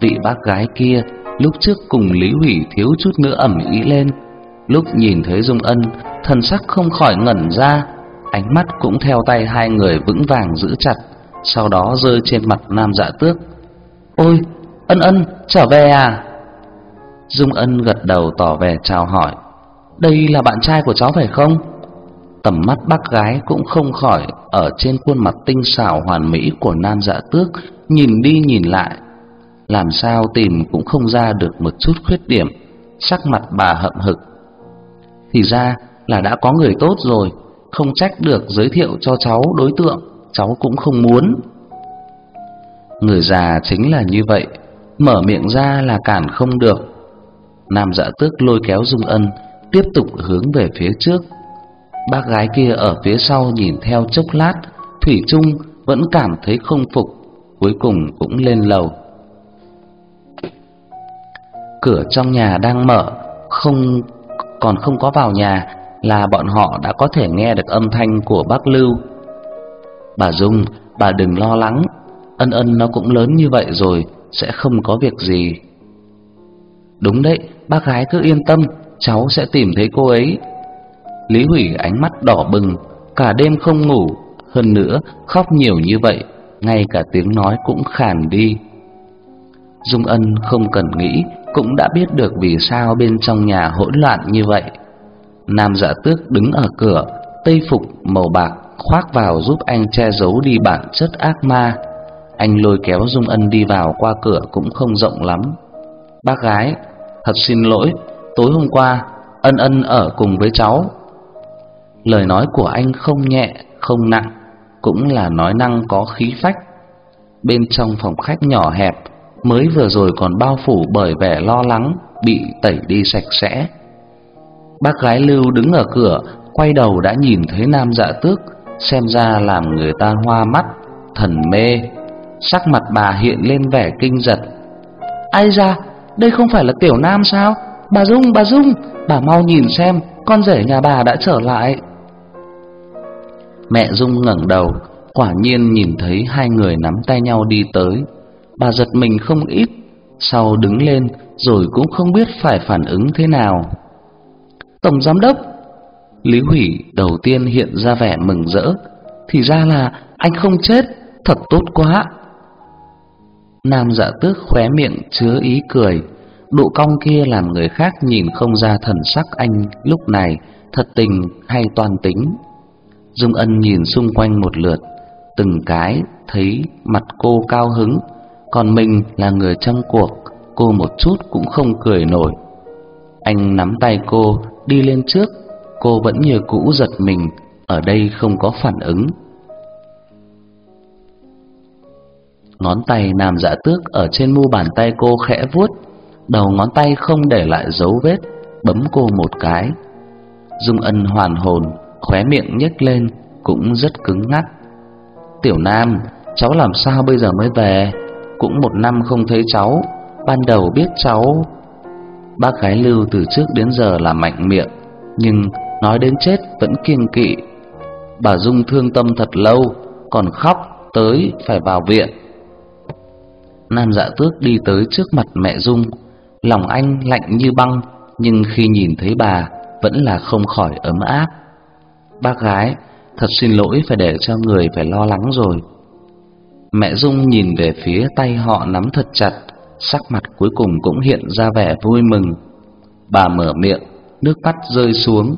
Vị bác gái kia lúc trước cùng Lý Hủy thiếu chút nữa ẩm ý lên. Lúc nhìn thấy Dung Ân, thần sắc không khỏi ngẩn ra, ánh mắt cũng theo tay hai người vững vàng giữ chặt, sau đó rơi trên mặt Nam Dạ Tước. "Ôi, Ân Ân, trở về à?" Dung Ân gật đầu tỏ vẻ chào hỏi. "Đây là bạn trai của cháu phải không?" Tầm mắt bác gái cũng không khỏi ở trên khuôn mặt tinh xảo hoàn mỹ của Nam Dạ Tước, nhìn đi nhìn lại, làm sao tìm cũng không ra được một chút khuyết điểm. Sắc mặt bà hậm hực. Thì ra là đã có người tốt rồi, không trách được giới thiệu cho cháu đối tượng, cháu cũng không muốn. Người già chính là như vậy, mở miệng ra là cản không được. Nam Dạ Tước lôi kéo Dung Ân, tiếp tục hướng về phía trước. Bác gái kia ở phía sau nhìn theo chốc lát, thủy chung vẫn cảm thấy không phục, cuối cùng cũng lên lầu. Cửa trong nhà đang mở, không còn không có vào nhà là bọn họ đã có thể nghe được âm thanh của bác Lưu. Bà Dung, bà đừng lo lắng, ân ân nó cũng lớn như vậy rồi, sẽ không có việc gì. Đúng đấy, bác gái cứ yên tâm, cháu sẽ tìm thấy cô ấy. Lý Hủy ánh mắt đỏ bừng, cả đêm không ngủ, hơn nữa khóc nhiều như vậy, ngay cả tiếng nói cũng khàn đi. Dung Ân không cần nghĩ cũng đã biết được vì sao bên trong nhà hỗn loạn như vậy. Nam Dạ Tước đứng ở cửa, tây phục màu bạc khoác vào giúp anh che giấu đi bản chất ác ma. Anh lôi kéo Dung Ân đi vào qua cửa cũng không rộng lắm. Bác gái, thật xin lỗi, tối hôm qua Ân Ân ở cùng với cháu. Lời nói của anh không nhẹ, không nặng, cũng là nói năng có khí phách. Bên trong phòng khách nhỏ hẹp, mới vừa rồi còn bao phủ bởi vẻ lo lắng bị tẩy đi sạch sẽ. Bác gái Lưu đứng ở cửa, quay đầu đã nhìn thấy Nam Dạ Tước, xem ra làm người ta hoa mắt, thần mê. Sắc mặt bà hiện lên vẻ kinh giật. Ai ra, đây không phải là Tiểu Nam sao? Bà Dung, bà Dung, bà mau nhìn xem, con rể nhà bà đã trở lại. Mẹ Dung ngẩng đầu, quả nhiên nhìn thấy hai người nắm tay nhau đi tới bà giật mình không ít, sau đứng lên rồi cũng không biết phải phản ứng thế nào. Tổng giám đốc, Lý Hủy đầu tiên hiện ra vẻ mừng rỡ, thì ra là anh không chết, thật tốt quá. Nam Dạ Tước khóe miệng chứa ý cười, độ cong kia làm người khác nhìn không ra thần sắc anh lúc này thật tình hay toàn tính. Dung Ân nhìn xung quanh một lượt, từng cái thấy mặt cô cao hứng, còn mình là người trong cuộc, cô một chút cũng không cười nổi. Anh nắm tay cô đi lên trước, cô vẫn như cũ giật mình, ở đây không có phản ứng. Ngón tay Nam Dạ Tước ở trên mu bàn tay cô khẽ vuốt, đầu ngón tay không để lại dấu vết, bấm cô một cái. Dung Ân hoàn hồn, khóe miệng nhếch lên, cũng rất cứng ngắc. "Tiểu Nam, cháu làm sao bây giờ mới về?" cũng một năm không thấy cháu, ban đầu biết cháu. Bác gái Lưu từ trước đến giờ là mạnh miệng, nhưng nói đến chết vẫn kiêng kỵ. Bà Dung thương tâm thật lâu, còn khóc tới phải vào viện. Nam Dạ Tước đi tới trước mặt mẹ Dung, lòng anh lạnh như băng, nhưng khi nhìn thấy bà vẫn là không khỏi ấm áp. Bác gái, thật xin lỗi phải để cho người phải lo lắng rồi. Mẹ Dung nhìn về phía tay họ nắm thật chặt, sắc mặt cuối cùng cũng hiện ra vẻ vui mừng. Bà mở miệng, nước mắt rơi xuống.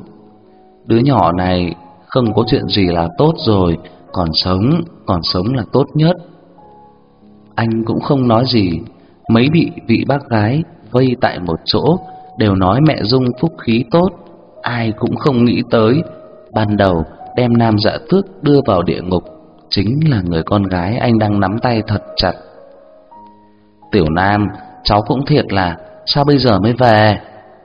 Đứa nhỏ này không có chuyện gì là tốt rồi, còn sống, còn sống là tốt nhất. Anh cũng không nói gì, mấy bị vị bác gái vây tại một chỗ đều nói mẹ Dung phúc khí tốt, ai cũng không nghĩ tới, ban đầu đem Nam Dạ Tước đưa vào địa ngục chính là người con gái anh đang nắm tay thật chặt. Tiểu Nam, cháu cũng thiệt là sao bây giờ mới về?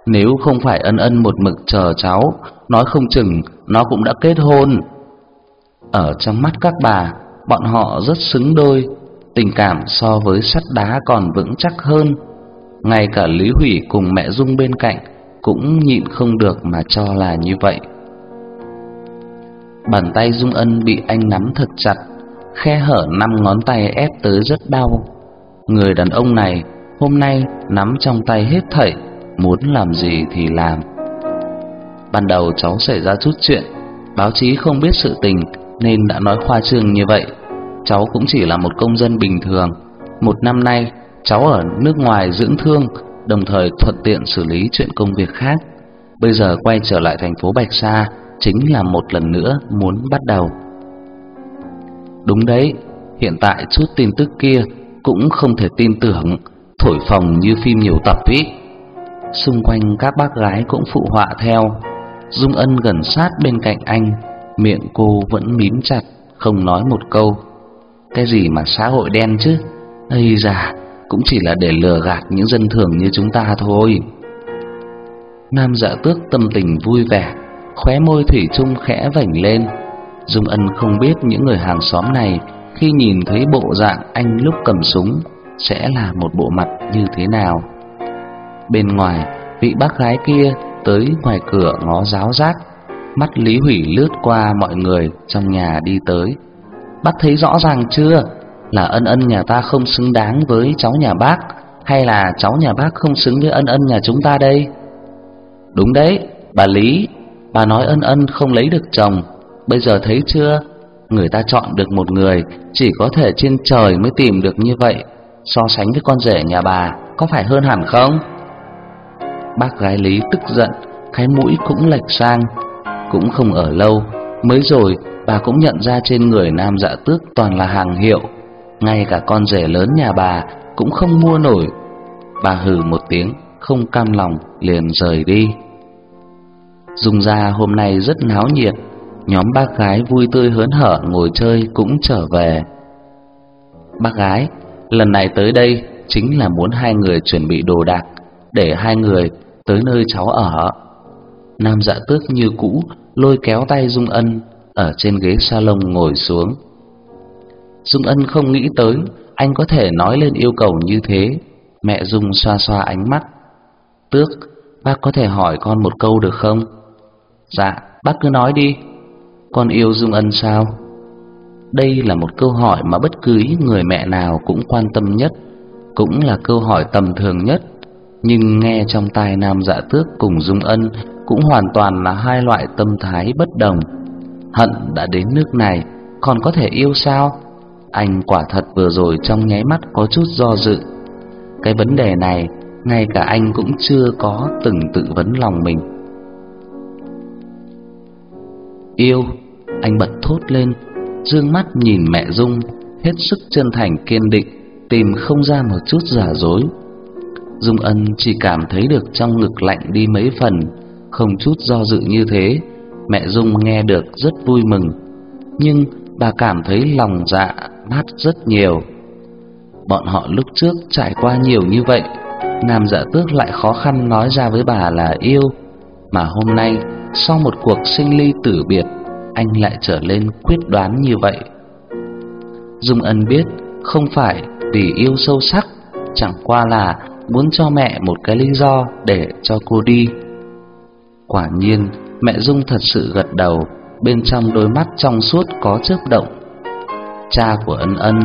Nếu không phải ân ân một mực chờ cháu, nói không chừng nó cũng đã kết hôn. Ở trong mắt các bà, bọn họ rất xứng đôi, tình cảm so với sắt đá còn vững chắc hơn. Ngay cả Lý Hủy cùng mẹ Dung bên cạnh cũng nhịn không được mà cho là như vậy. Bàn tay Dung Ân bị anh nắm thật chặt, khe hở năm ngón tay ép tới rất đau. Người đàn ông này hôm nay nắm trong tay hết thảy, muốn làm gì thì làm. Ban đầu cháu xảy ra chút chuyện, báo chí không biết sự tình nên đã nói khoa trương như vậy. Cháu cũng chỉ là một công dân bình thường. Một năm nay, cháu ở nước ngoài dưỡng thương, đồng thời thuận tiện xử lý chuyện công việc khác. Bây giờ quay trở lại thành phố Bạch Sa chính là một lần nữa muốn bắt đầu. Đúng đấy, hiện tại chút tin tức kia cũng không thể tin tưởng, thổi phồng như phim nhiều tập ý. Xung quanh các bác gái cũng phụ họa theo. Dung Ân gần sát bên cạnh anh, miệng cô vẫn mím chặt, không nói một câu. Cái gì mà xã hội đen chứ? Ây da, cũng chỉ là để lừa gạt những dân thường như chúng ta thôi. Nam Dạ Tước tâm tình vui vẻ, khóe môi thủy chung khẽ vểnh lên. Dung Ân không biết những người hàng xóm này khi nhìn thấy bộ dạng anh lúc cầm súng sẽ là một bộ mặt như thế nào. Bên ngoài, vị bác gái kia tới ngoài cửa ngó giáo giác, mắt Lý Hủy lướt qua mọi người trong nhà đi tới. Bác thấy rõ ràng chưa? Là ân ân nhà ta không xứng đáng với cháu nhà bác, hay là cháu nhà bác không xứng với ân ân nhà chúng ta đây? Đúng đấy, bà Lý, bà nói ân ân không lấy được chồng, bây giờ thấy chưa? Người ta chọn được một người chỉ có thể trên trời mới tìm được như vậy, so sánh với con rể nhà bà có phải hơn hẳn không? Bác gái Lý tức giận, cái mũi cũng lệch sang, cũng không ở lâu, mới rồi bà cũng nhận ra trên người nam dạ tước toàn là hàng hiệu, ngay cả con rể lớn nhà bà cũng không mua nổi. Bà hừ một tiếng, không cam lòng liền rời đi. Dung gia hôm nay rất náo nhiệt, nhóm bác gái vui tươi hớn hở ngồi chơi cũng trở về. Bác gái, lần này tới đây chính là muốn hai người chuẩn bị đồ đạc để hai người tới nơi cháu ở. Nam Dạ Tước như cũ lôi kéo tay Dung Ân ở trên ghế salon ngồi xuống. Dung Ân không nghĩ tới anh có thể nói lên yêu cầu như thế. Mẹ Dung xoa xoa ánh mắt. Tước, bác có thể hỏi con một câu được không? Dạ, bác cứ nói đi. Con yêu Dung Ân sao? Đây là một câu hỏi mà bất cứ người mẹ nào cũng quan tâm nhất, cũng là câu hỏi tầm thường nhất, nhưng nghe trong tai Nam Dạ Tước cùng Dung Ân cũng hoàn toàn là hai loại tâm thái bất đồng. Hận đã đến nước này, còn có thể yêu sao? Anh quả thật vừa rồi trong nháy mắt có chút do dự. Cái vấn đề này, ngay cả anh cũng chưa có từng tự vấn lòng mình. Yêu, anh bật thốt lên, dương mắt nhìn mẹ Dung, hết sức chân thành kiên định, tìm không ra một chút giả dối. Dung Ân chỉ cảm thấy được trong ngực lạnh đi mấy phần, không chút do dự như thế, mẹ Dung nghe được rất vui mừng, nhưng bà cảm thấy lòng dạ mát rất nhiều. Bọn họ lúc trước trải qua nhiều như vậy, Nam Dạ Tước lại khó khăn nói ra với bà là yêu, mà hôm nay sau một cuộc sinh ly tử biệt, anh lại trở lên quyết đoán như vậy. Dung Ân biết không phải vì yêu sâu sắc, chẳng qua là muốn cho mẹ một cái lý do để cho cô đi. Quả nhiên, mẹ Dung thật sự gật đầu, bên trong đôi mắt trong suốt có chớp động. Cha của Ân Ân,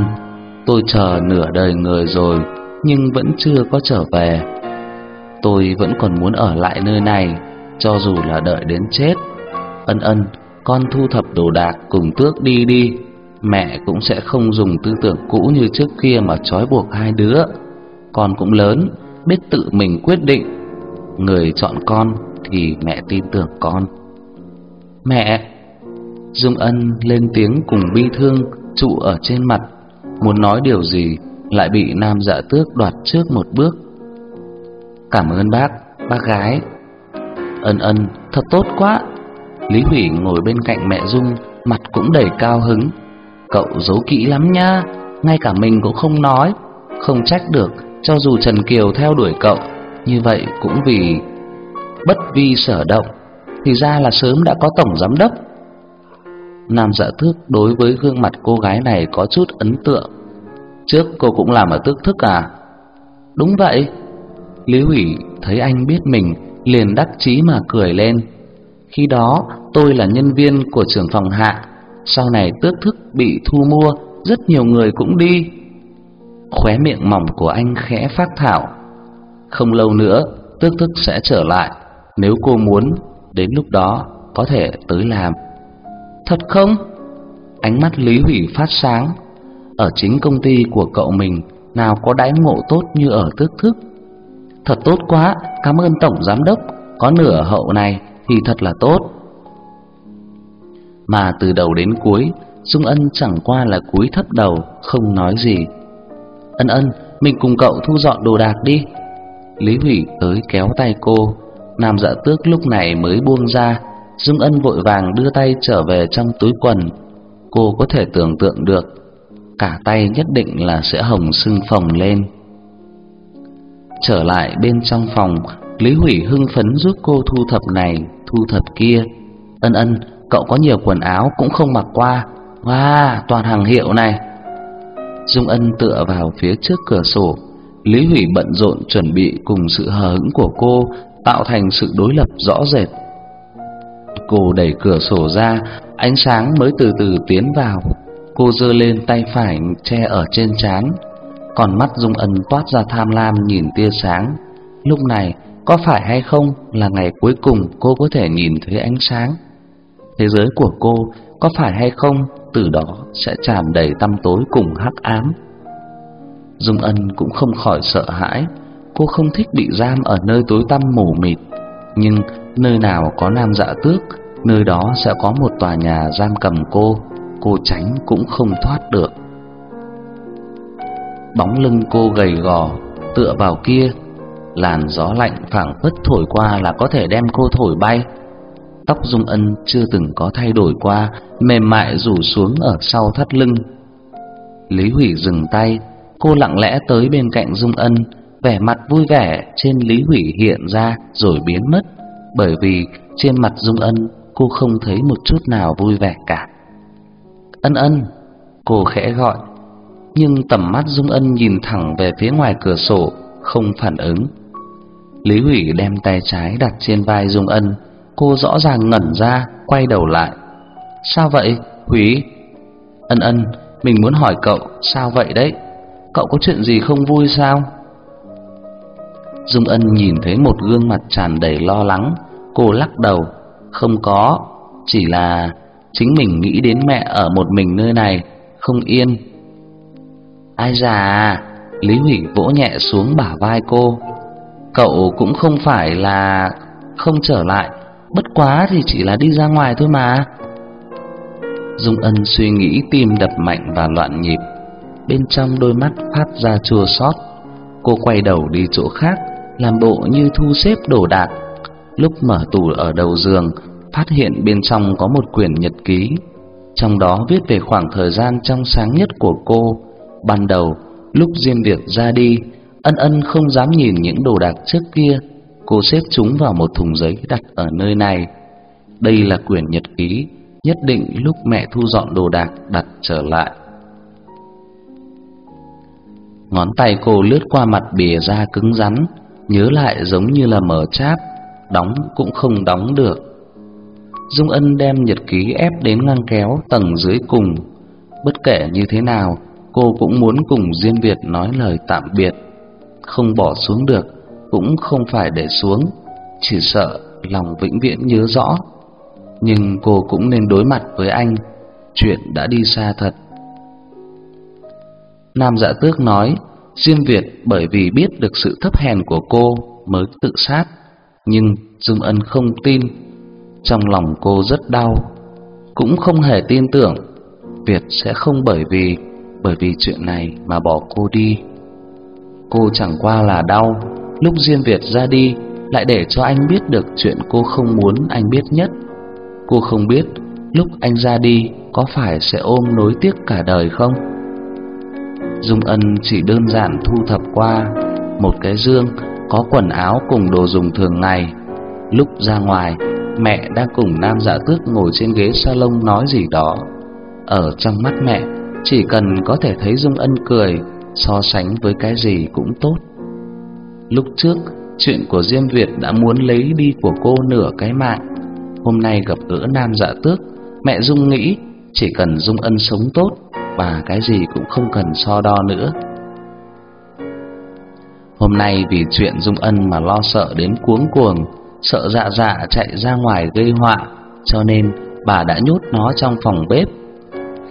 tôi chờ nửa đời người rồi, nhưng vẫn chưa có trở về. Tôi vẫn còn muốn ở lại nơi này, cho dù là đợi đến chết. Ân Ân, con thu thập đồ đạc cùng tước đi đi. Mẹ cũng sẽ không dùng tư tưởng cũ như trước kia mà trói buộc hai đứa. Con cũng lớn, biết tự mình quyết định. Người chọn con thì mẹ tin tưởng con. Mẹ! Dung Ân lên tiếng cùng bi thương trụ ở trên mặt, muốn nói điều gì lại bị Nam Dạ Tước đoạt trước một bước. Cảm ơn bác, bác gái. Ân Ân, thật tốt quá. Lý Hủy ngồi bên cạnh mẹ Dung, mặt cũng đầy cao hứng. Cậu giấu kỹ lắm nha, ngay cả mình cũng không nói, không trách được cho dù Trần Kiều theo đuổi cậu, như vậy cũng vì bất vi sở động, thì ra là sớm đã có tổng giám đốc. Nam Dạ Thước đối với gương mặt cô gái này có chút ấn tượng. Trước cô cũng làm ở tước thức à? Đúng vậy. Lý Hủy thấy anh biết mình, liền đắc chí mà cười lên. Khi đó tôi là nhân viên của trưởng phòng hạ, sau này tước thức bị thu mua rất nhiều người cũng đi. Khóe miệng mỏng của anh khẽ phát thảo. Không lâu nữa, tước thức sẽ trở lại. Nếu cô muốn, đến lúc đó có thể tới làm. Thật không? Ánh mắt Lý Hủy phát sáng. Ở chính công ty của cậu mình, nào có đãi ngộ tốt như ở tước thức. Thật tốt quá, cảm ơn Tổng Giám Đốc, có nửa hậu này thì thật là tốt. Mà từ đầu đến cuối, Dung Ân chẳng qua là cúi thấp đầu, không nói gì. Ân ân, mình cùng cậu thu dọn đồ đạc đi. Lý Hủy tới kéo tay cô, Nam dạ tước lúc này mới buông ra, Dung Ân vội vàng đưa tay trở về trong túi quần. Cô có thể tưởng tượng được, cả tay nhất định là sẽ hồng sưng phồng lên. Trở lại bên trong phòng, Lý Hủy hưng phấn giúp cô thu thập này, thu thập kia. Ân ân, cậu có nhiều quần áo cũng không mặc qua. Wow, toàn hàng hiệu này. Dung Ân tựa vào phía trước cửa sổ, Lý Hủy bận rộn chuẩn bị cùng sự hờ hững của cô tạo thành sự đối lập rõ rệt. Cô đẩy cửa sổ ra, ánh sáng mới từ từ tiến vào. Cô giơ lên tay phải che ở trên trán, còn mắt Dung Ân toát ra tham lam nhìn tia sáng. Lúc này, có phải hay không là ngày cuối cùng cô có thể nhìn thấy ánh sáng? Thế giới của cô có phải hay không từ đó sẽ tràn đầy tăm tối cùng hắc ám? Dung Ân cũng không khỏi sợ hãi, cô không thích bị giam ở nơi tối tăm mù mịt, nhưng nơi nào có nam dạ tước, nơi đó sẽ có một tòa nhà giam cầm cô, cô tránh cũng không thoát được. Bóng lưng cô gầy gò, tựa vào kia, làn gió lạnh phảng phất thổi qua là có thể đem cô thổi bay. Tóc Dung Ân chưa từng có thay đổi qua, mềm mại rủ xuống ở sau thắt lưng. Lý Hủy dừng tay, cô lặng lẽ tới bên cạnh Dung Ân, vẻ mặt vui vẻ trên Lý Hủy hiện ra rồi biến mất, bởi vì trên mặt Dung Ân cô không thấy một chút nào vui vẻ cả. Ân Ân, cô khẽ gọi, nhưng tầm mắt Dung Ân nhìn thẳng về phía ngoài cửa sổ, không phản ứng. Lý Hủy đem tay trái đặt trên vai Dung Ân, cô rõ ràng ngẩn ra, quay đầu lại. Sao vậy, Hủy? Ân Ân, mình muốn hỏi cậu, sao vậy đấy? Cậu có chuyện gì không vui sao? Dung Ân nhìn thấy một gương mặt tràn đầy lo lắng, cô lắc đầu, không có, chỉ là chính mình nghĩ đến mẹ ở một mình nơi này, không yên. Ai già, à? Lý Hủy vỗ nhẹ xuống bả vai cô. Cậu cũng không phải là không trở lại, bất quá thì chỉ là đi ra ngoài thôi mà. Dung Ân suy nghĩ tim đập mạnh và loạn nhịp, bên trong đôi mắt phát ra chua xót. Cô quay đầu đi chỗ khác, làm bộ như thu xếp đồ đạc. Lúc mở tủ ở đầu giường, phát hiện bên trong có một quyển nhật ký, trong đó viết về khoảng thời gian trong sáng nhất của cô. Ban đầu, lúc Diêm Việt ra đi, Ân Ân không dám nhìn những đồ đạc trước kia, cô xếp chúng vào một thùng giấy đặt ở nơi này. Đây là quyển nhật ký, nhất định lúc mẹ thu dọn đồ đạc đặt trở lại. Ngón tay cô lướt qua mặt bìa da cứng rắn, nhớ lại giống như là mở cháp, đóng cũng không đóng được. Dung Ân đem nhật ký ép đến ngăn kéo tầng dưới cùng. Bất kể như thế nào, cô cũng muốn cùng Diên Việt nói lời tạm biệt. Không bỏ xuống được, cũng không phải để xuống, chỉ sợ lòng vĩnh viễn nhớ rõ. Nhưng cô cũng nên đối mặt với anh, chuyện đã đi xa thật. Nam Dạ Tước nói, Diên Việt bởi vì biết được sự thấp hèn của cô mới tự sát, nhưng Dung Ân không tin. Trong lòng cô rất đau, cũng không hề tin tưởng Việt sẽ không bởi vì bởi vì chuyện này mà bỏ cô đi. Cô chẳng qua là đau, lúc Diên Việt ra đi lại để cho anh biết được chuyện cô không muốn anh biết nhất. Cô không biết lúc anh ra đi có phải sẽ ôm nối tiếc cả đời không? Dung Ân chỉ đơn giản thu thập qua một cái dương có quần áo cùng đồ dùng thường ngày. Lúc ra ngoài, mẹ đang cùng Nam Dạ Tước ngồi trên ghế salon nói gì đó. Ở trong mắt mẹ, chỉ cần có thể thấy Dung Ân cười, so sánh với cái gì cũng tốt. Lúc trước, chuyện của Diêm Việt đã muốn lấy đi của cô nửa cái mạng. Hôm nay gặp gỡ Nam Dạ Tước, mẹ Dung nghĩ chỉ cần Dung Ân sống tốt, bà cái gì cũng không cần so đo nữa. Hôm nay vì chuyện Dung Ân mà lo sợ đến cuống cuồng, sợ dạ dạ chạy ra ngoài gây họa, cho nên bà đã nhốt nó trong phòng bếp.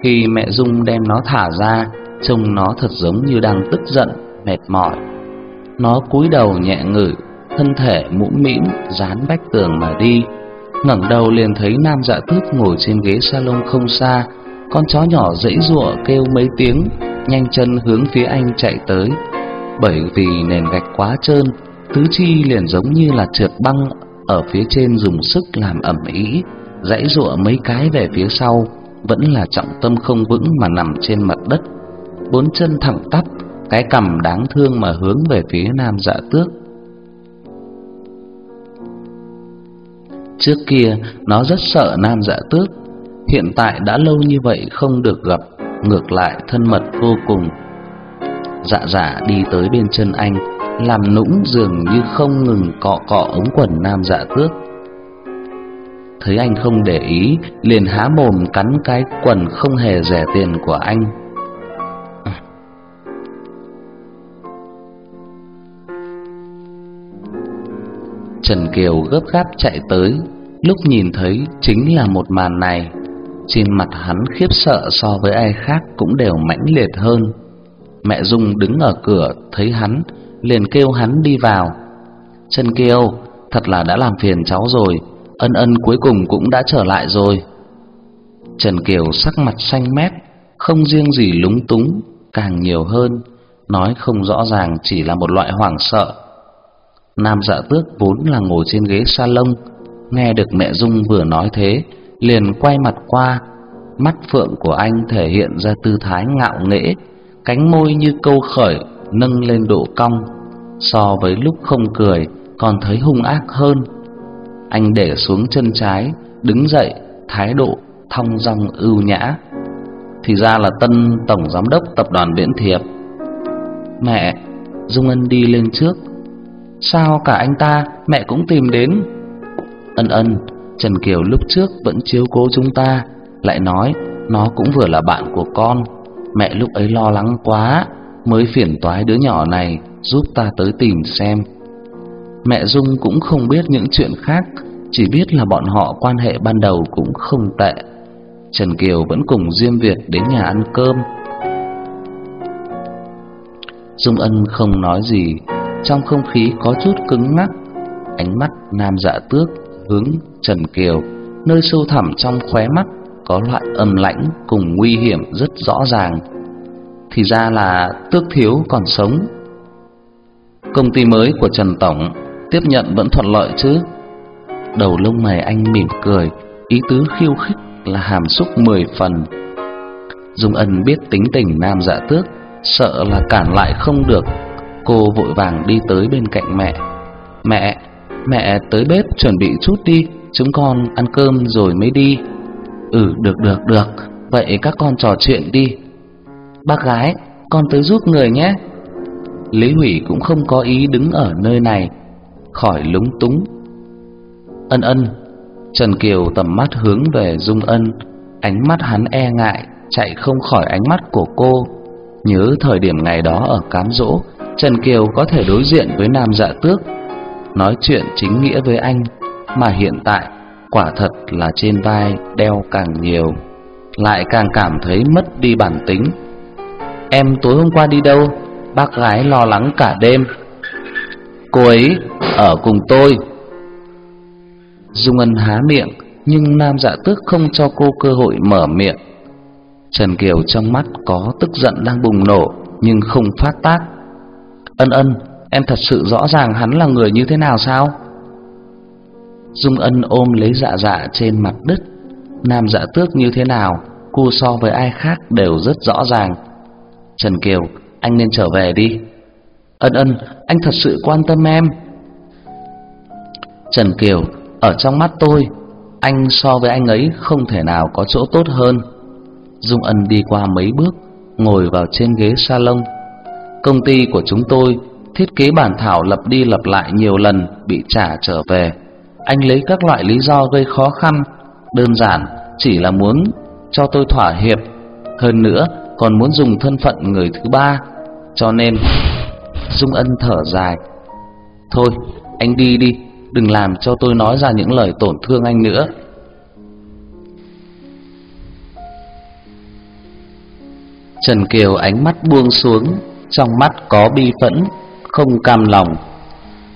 Khi mẹ Dung đem nó thả ra, trông nó thật giống như đang tức giận, mệt mỏi. Nó cúi đầu nhẹ ngửi, thân thể mũm mĩm dán vách tường mà đi. ngẩng đầu liền thấy Nam Dạ Tước ngồi trên ghế salon không xa, con chó nhỏ dãy giụa kêu mấy tiếng, nhanh chân hướng phía anh chạy tới. Bởi vì nền gạch quá trơn, tứ chi liền giống như là trượt băng ở phía trên dùng sức làm ẩm ý, dãy giụa mấy cái về phía sau, vẫn là trọng tâm không vững mà nằm trên mặt đất. Bốn chân thẳng tắp, cái cằm đáng thương mà hướng về phía Nam Dạ Tước. Trước kia nó rất sợ Nam Dạ Tước, hiện tại đã lâu như vậy không được gặp, ngược lại thân mật vô cùng. Dạ dạ đi tới bên chân anh, làm nũng dường như không ngừng cọ cọ ống quần Nam Dạ Tước. Thấy anh không để ý, liền há mồm cắn cái quần không hề rẻ tiền của anh. Trần Kiều gấp gáp chạy tới, lúc nhìn thấy chính là một màn này, trên mặt hắn khiếp sợ so với ai khác cũng đều mãnh liệt hơn. Mẹ Dung đứng ở cửa thấy hắn, liền kêu hắn đi vào. Trần Kiêu, thật là đã làm phiền cháu rồi, ân ân cuối cùng cũng đã trở lại rồi. Trần Kiều sắc mặt xanh mét, không riêng gì lúng túng, càng nhiều hơn, nói không rõ ràng chỉ là một loại hoảng sợ. Nam dạ tước vốn là ngồi trên ghế salon, nghe được mẹ Dung vừa nói thế, liền quay mặt qua, mắt phượng của anh thể hiện ra tư thái ngạo nghễ, cánh môi như câu khởi nâng lên độ cong, so với lúc không cười còn thấy hung ác hơn. Anh để xuống chân trái, đứng dậy, thái độ thong dong ưu nhã. Thì ra là tân tổng giám đốc tập đoàn Viễn Thiệp. Mẹ, Dung Ân đi lên trước. Sao cả anh ta mẹ cũng tìm đến? Ân ân, Trần Kiều lúc trước vẫn chiếu cố chúng ta, lại nói nó cũng vừa là bạn của con. Mẹ lúc ấy lo lắng quá, mới phiền toái đứa nhỏ này giúp ta tới tìm xem. Mẹ Dung cũng không biết những chuyện khác, chỉ biết là bọn họ quan hệ ban đầu cũng không tệ. Trần Kiều vẫn cùng Diêm Việt đến nhà ăn cơm. Dung Ân không nói gì, trong không khí có chút cứng ngắc. Ánh mắt Nam Dạ Tước hướng Trần Kiều, nơi sâu thẳm trong khóe mắt có loại âm lãnh cùng nguy hiểm rất rõ ràng. Thì ra là Tước thiếu còn sống. Công ty mới của Trần tổng tiếp nhận vẫn thuận lợi chứ? Đầu lông mày anh mỉm cười, ý tứ khiêu khích là hàm xúc mười phần. Dung Ân biết tính tình Nam Dạ Tước, sợ là cản lại không được, cô vội vàng đi tới bên cạnh mẹ. "Mẹ, mẹ tới bếp chuẩn bị chút đi, chúng con ăn cơm rồi mới đi." "Ừ, được được được, vậy các con trò chuyện đi." "Bác gái, con tới giúp người nhé." Lý Hủy cũng không có ý đứng ở nơi này, khỏi lúng túng. Ân ân, Trần Kiều tầm mắt hướng về Dung Ân, ánh mắt hắn e ngại, chạy không khỏi ánh mắt của cô. Nhớ thời điểm ngày đó ở cám dỗ, Trần Kiều có thể đối diện với Nam Dạ Tước, nói chuyện chính nghĩa với anh, mà hiện tại quả thật là trên vai đeo càng nhiều, lại càng cảm thấy mất đi bản tính. Em tối hôm qua đi đâu? Bác gái lo lắng cả đêm. Cô ấy ở cùng tôi. Dung Ân há miệng, nhưng Nam Dạ Tước không cho cô cơ hội mở miệng. Trần Kiều trong mắt có tức giận đang bùng nổ, nhưng không phát tác. Ân Ân, em thật sự rõ ràng hắn là người như thế nào sao? Dung Ân ôm lấy dạ dạ trên mặt đất. Nam Dạ Tước như thế nào, cô so với ai khác đều rất rõ ràng. Trần Kiều, anh nên trở về đi. Ân Ân, anh thật sự quan tâm em. Trần Kiều, ở trong mắt tôi, anh so với anh ấy không thể nào có chỗ tốt hơn. Dung Ân đi qua mấy bước, ngồi vào trên ghế salon. Công ty của chúng tôi thiết kế bản thảo lập đi lập lại nhiều lần bị trả trở về. Anh lấy các loại lý do gây khó khăn, đơn giản chỉ là muốn cho tôi thỏa hiệp. Hơn nữa, còn muốn dùng thân phận người thứ ba, cho nên Dung Ân thở dài. Thôi, anh đi đi, đừng làm cho tôi nói ra những lời tổn thương anh nữa. Trần Kiều ánh mắt buông xuống, trong mắt có bi phẫn, không cam lòng.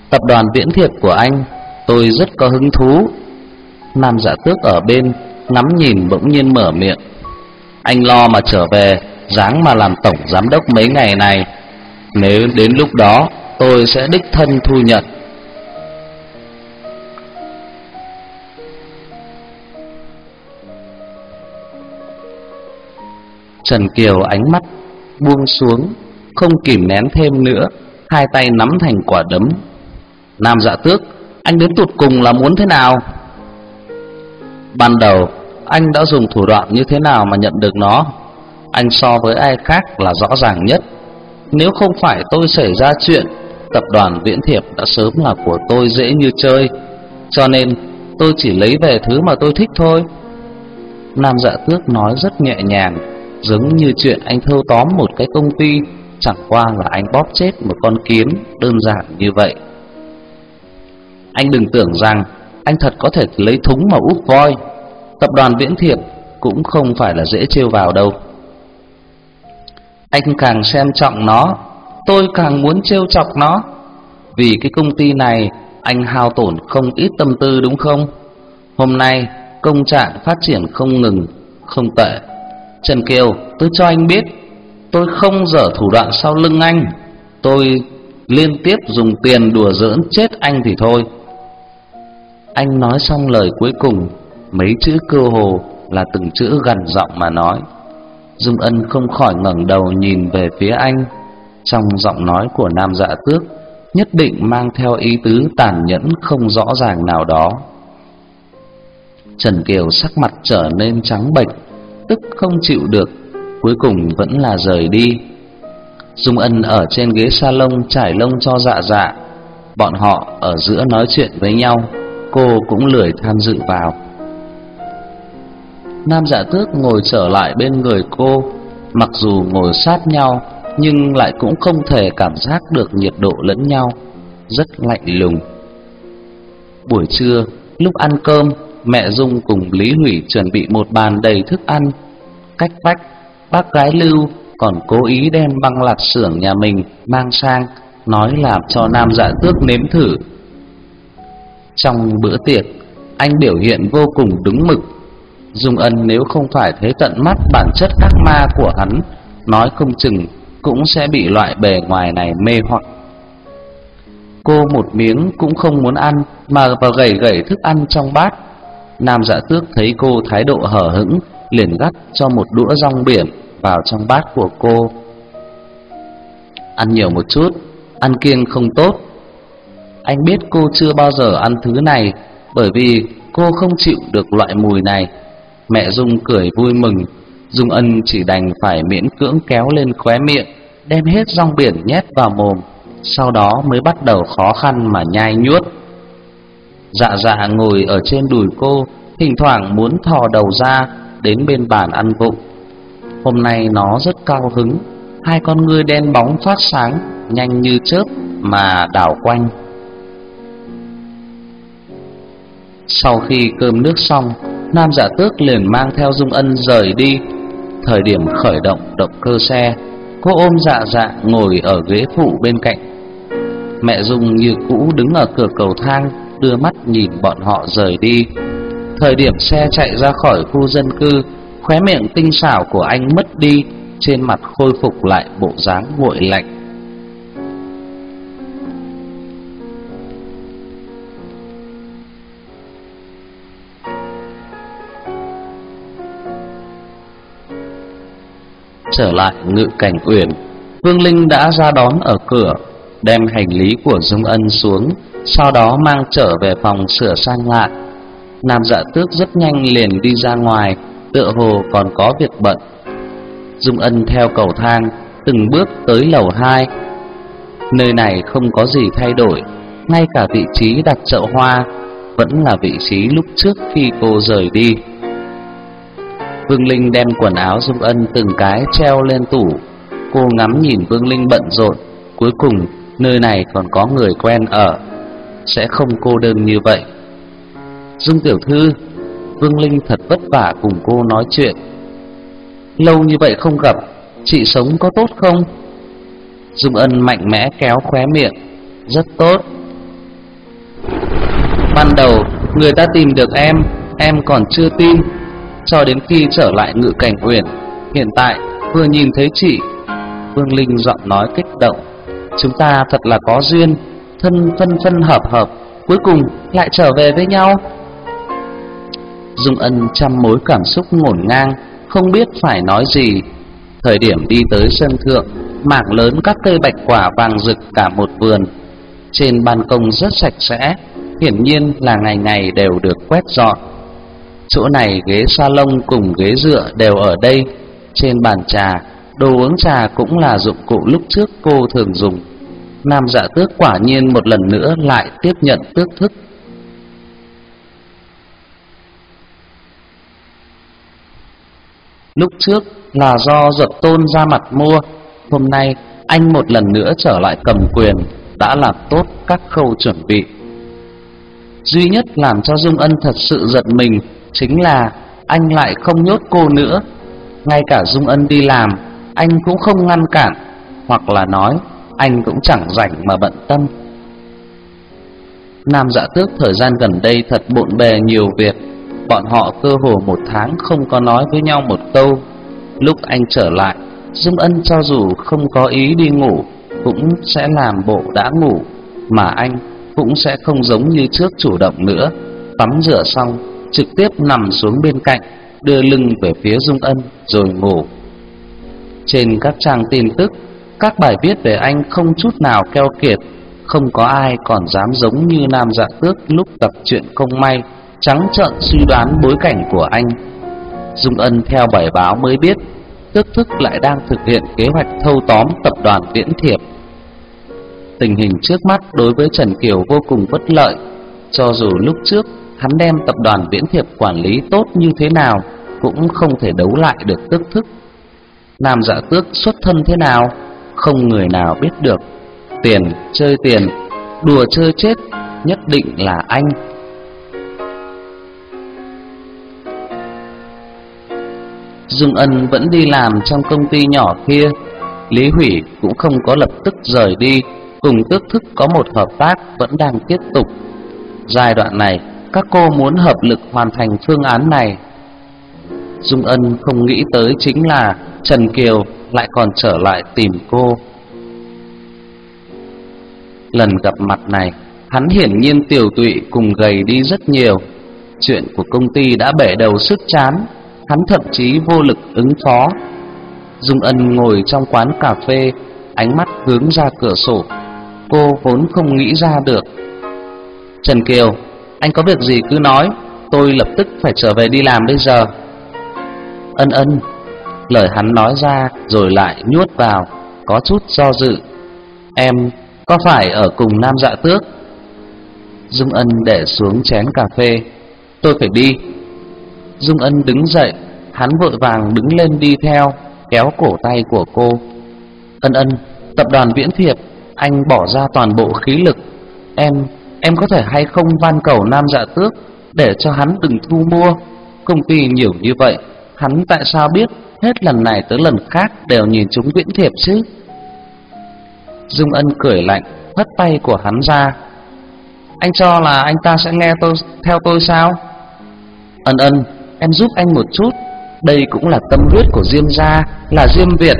Tập đoàn Viễn Thiệp của anh, tôi rất có hứng thú. Nam Dạ Tước ở bên, ngắm nhìn bỗng nhiên mở miệng. Anh lo mà trở về, dáng mà làm tổng giám đốc mấy ngày này. Nếu đến lúc đó, tôi sẽ đích thân thu nhận. Trần Kiều ánh mắt buông xuống, không kìm nén thêm nữa, hai tay nắm thành quả đấm. Nam Dạ Tước, anh đến tụt cùng là muốn thế nào? Ban đầu, anh đã dùng thủ đoạn như thế nào mà nhận được nó? Anh so với ai khác là rõ ràng nhất. Nếu không phải tôi xảy ra chuyện, tập đoàn Viễn Thiệp đã sớm là của tôi dễ như chơi. Cho nên, tôi chỉ lấy về thứ mà tôi thích thôi. Nam Dạ Tước nói rất nhẹ nhàng, giống như chuyện anh thâu tóm một cái công ty, chẳng qua là anh bóp chết một con kiến, đơn giản như vậy. Anh đừng tưởng rằng anh thật có thể lấy thúng mà úp voi. Tập đoàn Viễn Thiệp cũng không phải là dễ trêu vào đâu. Anh càng xem trọng nó, tôi càng muốn trêu chọc nó. Vì cái công ty này anh hao tổn không ít tâm tư đúng không? Hôm nay công trạng phát triển không ngừng, không tệ. Trần Kiều, tôi cho anh biết, tôi không dở thủ đoạn sau lưng anh. Tôi liên tiếp dùng tiền đùa giỡn chết anh thì thôi. Anh nói xong lời cuối cùng, mấy chữ cơ hồ là từng chữ gần giọng mà nói. Dung Ân không khỏi ngẩng đầu nhìn về phía anh, trong giọng nói của Nam Dạ Tước nhất định mang theo ý tứ tàn nhẫn không rõ ràng nào đó. Trần Kiều sắc mặt trở nên trắng bệch, tức không chịu được, cuối cùng vẫn là rời đi. Dung Ân ở trên ghế salon trải lông cho dạ dạ, bọn họ ở giữa nói chuyện với nhau, cô cũng lười tham dự vào. Nam Dạ Tước ngồi trở lại bên người cô, mặc dù ngồi sát nhau nhưng lại cũng không thể cảm giác được nhiệt độ lẫn nhau, rất lạnh lùng. Buổi trưa, lúc ăn cơm, mẹ Dung cùng Lý Hủy chuẩn bị một bàn đầy thức ăn. Cách vách, bác gái Lưu còn cố ý đem băng lạt xưởng nhà mình mang sang, nói làm cho Nam Dạ Tước nếm thử. Trong bữa tiệc, anh biểu hiện vô cùng đúng mực. Dung Ân nếu không phải thấy tận mắt bản chất ác ma của hắn, nói không chừng cũng sẽ bị loại bề ngoài này mê hoặc. Cô một miếng cũng không muốn ăn mà vào gầy gầy thức ăn trong bát. Nam Dạ Tước thấy cô thái độ hở hững, liền gắt cho một đũa rong biển vào trong bát của cô. Ăn nhiều một chút, ăn kiêng không tốt. Anh biết cô chưa bao giờ ăn thứ này, bởi vì cô không chịu được loại mùi này. Mẹ Dung cười vui mừng, Dung Ân chỉ đành phải miễn cưỡng kéo lên khóe miệng, đem hết rong biển nhét vào mồm, sau đó mới bắt đầu khó khăn mà nhai nhuốt. Dạ dạ ngồi ở trên đùi cô, thỉnh thoảng muốn thò đầu ra đến bên bàn ăn vụng. Hôm nay nó rất cao hứng, hai con ngươi đen bóng phát sáng, nhanh như chớp mà đảo quanh. Sau khi cơm nước xong, Nam Dạ Tước liền mang theo Dung Ân rời đi. Thời điểm khởi động động cơ xe, cô ôm Dạ Dạ ngồi ở ghế phụ bên cạnh. Mẹ Dung như cũ đứng ở cửa cầu thang, đưa mắt nhìn bọn họ rời đi. Thời điểm xe chạy ra khỏi khu dân cư, khóe miệng tinh xảo của anh mất đi, trên mặt khôi phục lại bộ dáng nguội lạnh. trở lại ngự cảnh uyển, Vương Linh đã ra đón ở cửa, đem hành lý của Dung Ân xuống, sau đó mang trở về phòng sửa sang lại. Nam Dạ Tước rất nhanh liền đi ra ngoài, tựa hồ còn có việc bận. Dung Ân theo cầu thang, từng bước tới lầu 2. Nơi này không có gì thay đổi, ngay cả vị trí đặt chậu hoa vẫn là vị trí lúc trước khi cô rời đi. Vương Linh đem quần áo Dung Ân từng cái treo lên tủ. Cô ngắm nhìn Vương Linh bận rộn, cuối cùng nơi này còn có người quen ở, sẽ không cô đơn như vậy. Dung tiểu thư, Vương Linh thật vất vả cùng cô nói chuyện. Lâu như vậy không gặp, chị sống có tốt không? Dung Ân mạnh mẽ kéo khóe miệng, rất tốt. Ban đầu người ta tìm được em, em còn chưa tin, cho đến khi trở lại ngự cảnh uyển, hiện tại vừa nhìn thấy chị, Vương Linh giọng nói kích động, chúng ta thật là có duyên, thân phân phân hợp hợp, cuối cùng lại trở về với nhau. Dung Ân trăm mối cảm xúc ngổn ngang, không biết phải nói gì. Thời điểm đi tới sân thượng, mảng lớn các cây bạch quả vàng rực cả một vườn. Trên ban công rất sạch sẽ, hiển nhiên là ngày ngày đều được quét dọn. Chỗ này ghế salon cùng ghế dựa đều ở đây. Trên bàn trà, đồ uống trà cũng là dụng cụ lúc trước cô thường dùng. Nam Dạ Tước quả nhiên một lần nữa lại tiếp nhận tước thức Lúc trước là do dập tôn ra mặt mua, hôm nay anh một lần nữa trở lại cầm quyền, đã làm tốt các khâu chuẩn bị. Duy nhất làm cho Dung Ân thật sự giận mình chính là anh lại không nhốt cô nữa. Ngay cả Dung Ân đi làm, anh cũng không ngăn cản, hoặc là nói anh cũng chẳng rảnh mà bận tâm. Nam Dạ Tước thời gian gần đây thật bộn bề nhiều việc, bọn họ cơ hồ một tháng không có nói với nhau một câu. Lúc anh trở lại, Dung Ân cho dù không có ý đi ngủ, cũng sẽ làm bộ đã ngủ, mà anh cũng sẽ không giống như trước chủ động nữa. Tắm rửa xong, trực tiếp nằm xuống bên cạnh, đưa lưng về phía Dung Ân rồi ngủ. Trên các trang tin tức, các bài viết về anh không chút nào keo kiệt, không có ai còn dám giống như Nam Dạ Tước lúc tập chuyện không may trắng trợn suy đoán bối cảnh của anh. Dung Ân theo bài báo mới biết, Tước Thức lại đang thực hiện kế hoạch thâu tóm tập đoàn Viễn Thiệp. Tình hình trước mắt đối với Trần Kiều vô cùng bất lợi, cho dù lúc trước hắn đem tập đoàn Viễn Thiệp quản lý tốt như thế nào cũng không thể đấu lại được Tước Thức. Nam Dạ Tước xuất thân thế nào, không người nào biết được. Tiền chơi tiền, đùa chơi chết, nhất định là anh Dương Ân vẫn đi làm trong công ty nhỏ kia. Lý Hủy cũng không có lập tức rời đi, cùng tước thức có một hợp tác vẫn đang tiếp tục. Giai đoạn này, các cô muốn hợp lực hoàn thành phương án này. Dung Ân không nghĩ tới chính là Trần Kiều lại còn trở lại tìm cô. Lần gặp mặt này, hắn hiển nhiên tiểu tụy cùng gầy đi rất nhiều. Chuyện của công ty đã bể đầu sức chán, hắn thậm chí vô lực ứng phó. Dung Ân ngồi trong quán cà phê, ánh mắt hướng ra cửa sổ. Cô vốn không nghĩ ra được. Trần Kiều, anh có việc gì cứ nói, tôi lập tức phải trở về đi làm bây giờ. Ân ân, lời hắn nói ra rồi lại nuốt vào, có chút do dự. Em có phải ở cùng Nam Dạ Tước? Dung Ân để xuống chén cà phê. Tôi phải đi, Dung Ân đứng dậy, hắn vội vàng đứng lên đi theo, kéo cổ tay của cô. Ân Ân, tập đoàn Viễn Thiệp, anh bỏ ra toàn bộ khí lực. Em, em có thể hay không van cầu Nam Dạ Tước để cho hắn đừng thu mua. Công ty nhiều như vậy, hắn tại sao biết hết lần này tới lần khác đều nhìn chúng Viễn Thiệp chứ? Dung Ân cười lạnh, hất tay của hắn ra. Anh cho là anh ta sẽ nghe tôi theo tôi sao? Ân Ân, em giúp anh một chút, đây cũng là tâm huyết của Diêm gia, là Diêm Việt.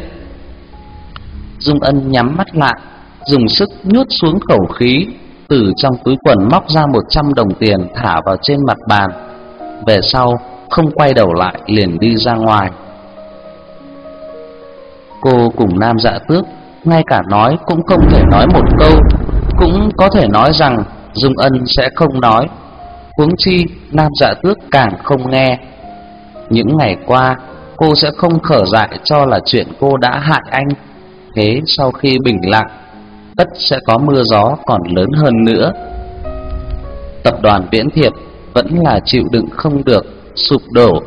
Dung Ân nhắm mắt lại, dùng sức nhốt xuống khẩu khí, từ trong túi quần móc ra một trăm đồng tiền thả vào trên mặt bàn. Về sau, không quay đầu lại liền đi ra ngoài. Cô cùng Nam Dạ Tước, ngay cả nói cũng không thể nói một câu, cũng có thể nói rằng Dung Ân sẽ không nói huống chi Nam Dạ Tước càng không nghe. Những ngày qua, cô sẽ không khở dại cho là chuyện cô đã hại anh. Thế sau khi bình lặng, tất sẽ có mưa gió còn lớn hơn nữa. Tập đoàn Viễn Thiệp vẫn là chịu đựng không được, sụp đổ.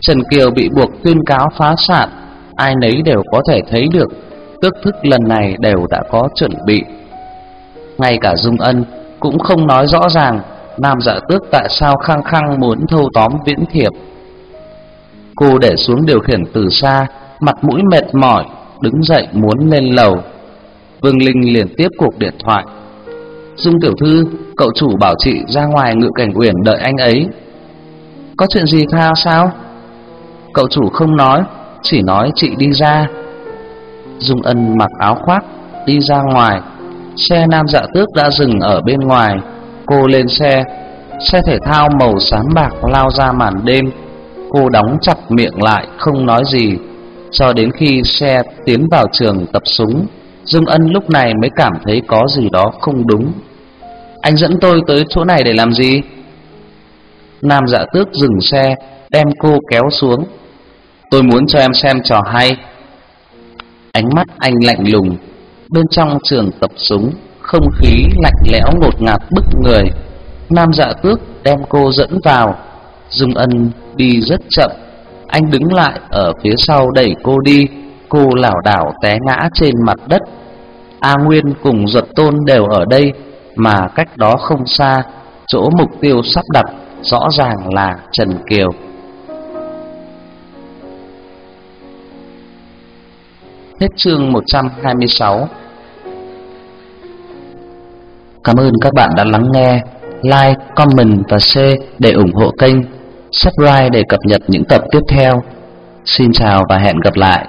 Trần Kiều bị buộc tuyên cáo phá sản, ai nấy đều có thể thấy được, tước thức lần này đều đã có chuẩn bị. Ngay cả Dung Ân cũng không nói rõ ràng Nam Dạ Tước tại sao khăng khăng muốn thâu tóm Viễn Thiệp. Cô để xuống điều khiển từ xa, mặt mũi mệt mỏi, đứng dậy muốn lên lầu. Vương Linh liền tiếp cuộc điện thoại. Dung tiểu thư, cậu chủ bảo chị ra ngoài ngự cảnh uyển đợi anh ấy. Có chuyện gì thao sao? Cậu chủ không nói, chỉ nói chị đi ra. Dung Ân mặc áo khoác, đi ra ngoài. Xe nam dạ tước đã dừng ở bên ngoài. Cô lên xe, xe thể thao màu xám bạc lao ra màn đêm. Cô đóng chặt miệng lại, không nói gì, cho đến khi xe tiến vào trường tập súng. Dương Ân lúc này mới cảm thấy có gì đó không đúng. Anh dẫn tôi tới chỗ này để làm gì? Nam dạ tước dừng xe, đem cô kéo xuống. Tôi muốn cho em xem trò hay. Ánh mắt anh lạnh lùng, bên trong trường tập súng, không khí lạnh lẽo ngột ngạt bức người. Nam dạ tước đem cô dẫn vào, Dung Ân đi rất chậm, anh đứng lại ở phía sau đẩy cô đi, cô lảo đảo té ngã trên mặt đất. A Nguyên cùng Duật Tôn đều ở đây, mà cách đó không xa, chỗ mục tiêu sắp đặt rõ ràng là Trần Kiều. Hết chương 126 Cảm ơn các bạn đã lắng nghe. Like, comment và share để ủng hộ kênh. Subscribe để cập nhật những tập tiếp theo. Xin chào và hẹn gặp lại.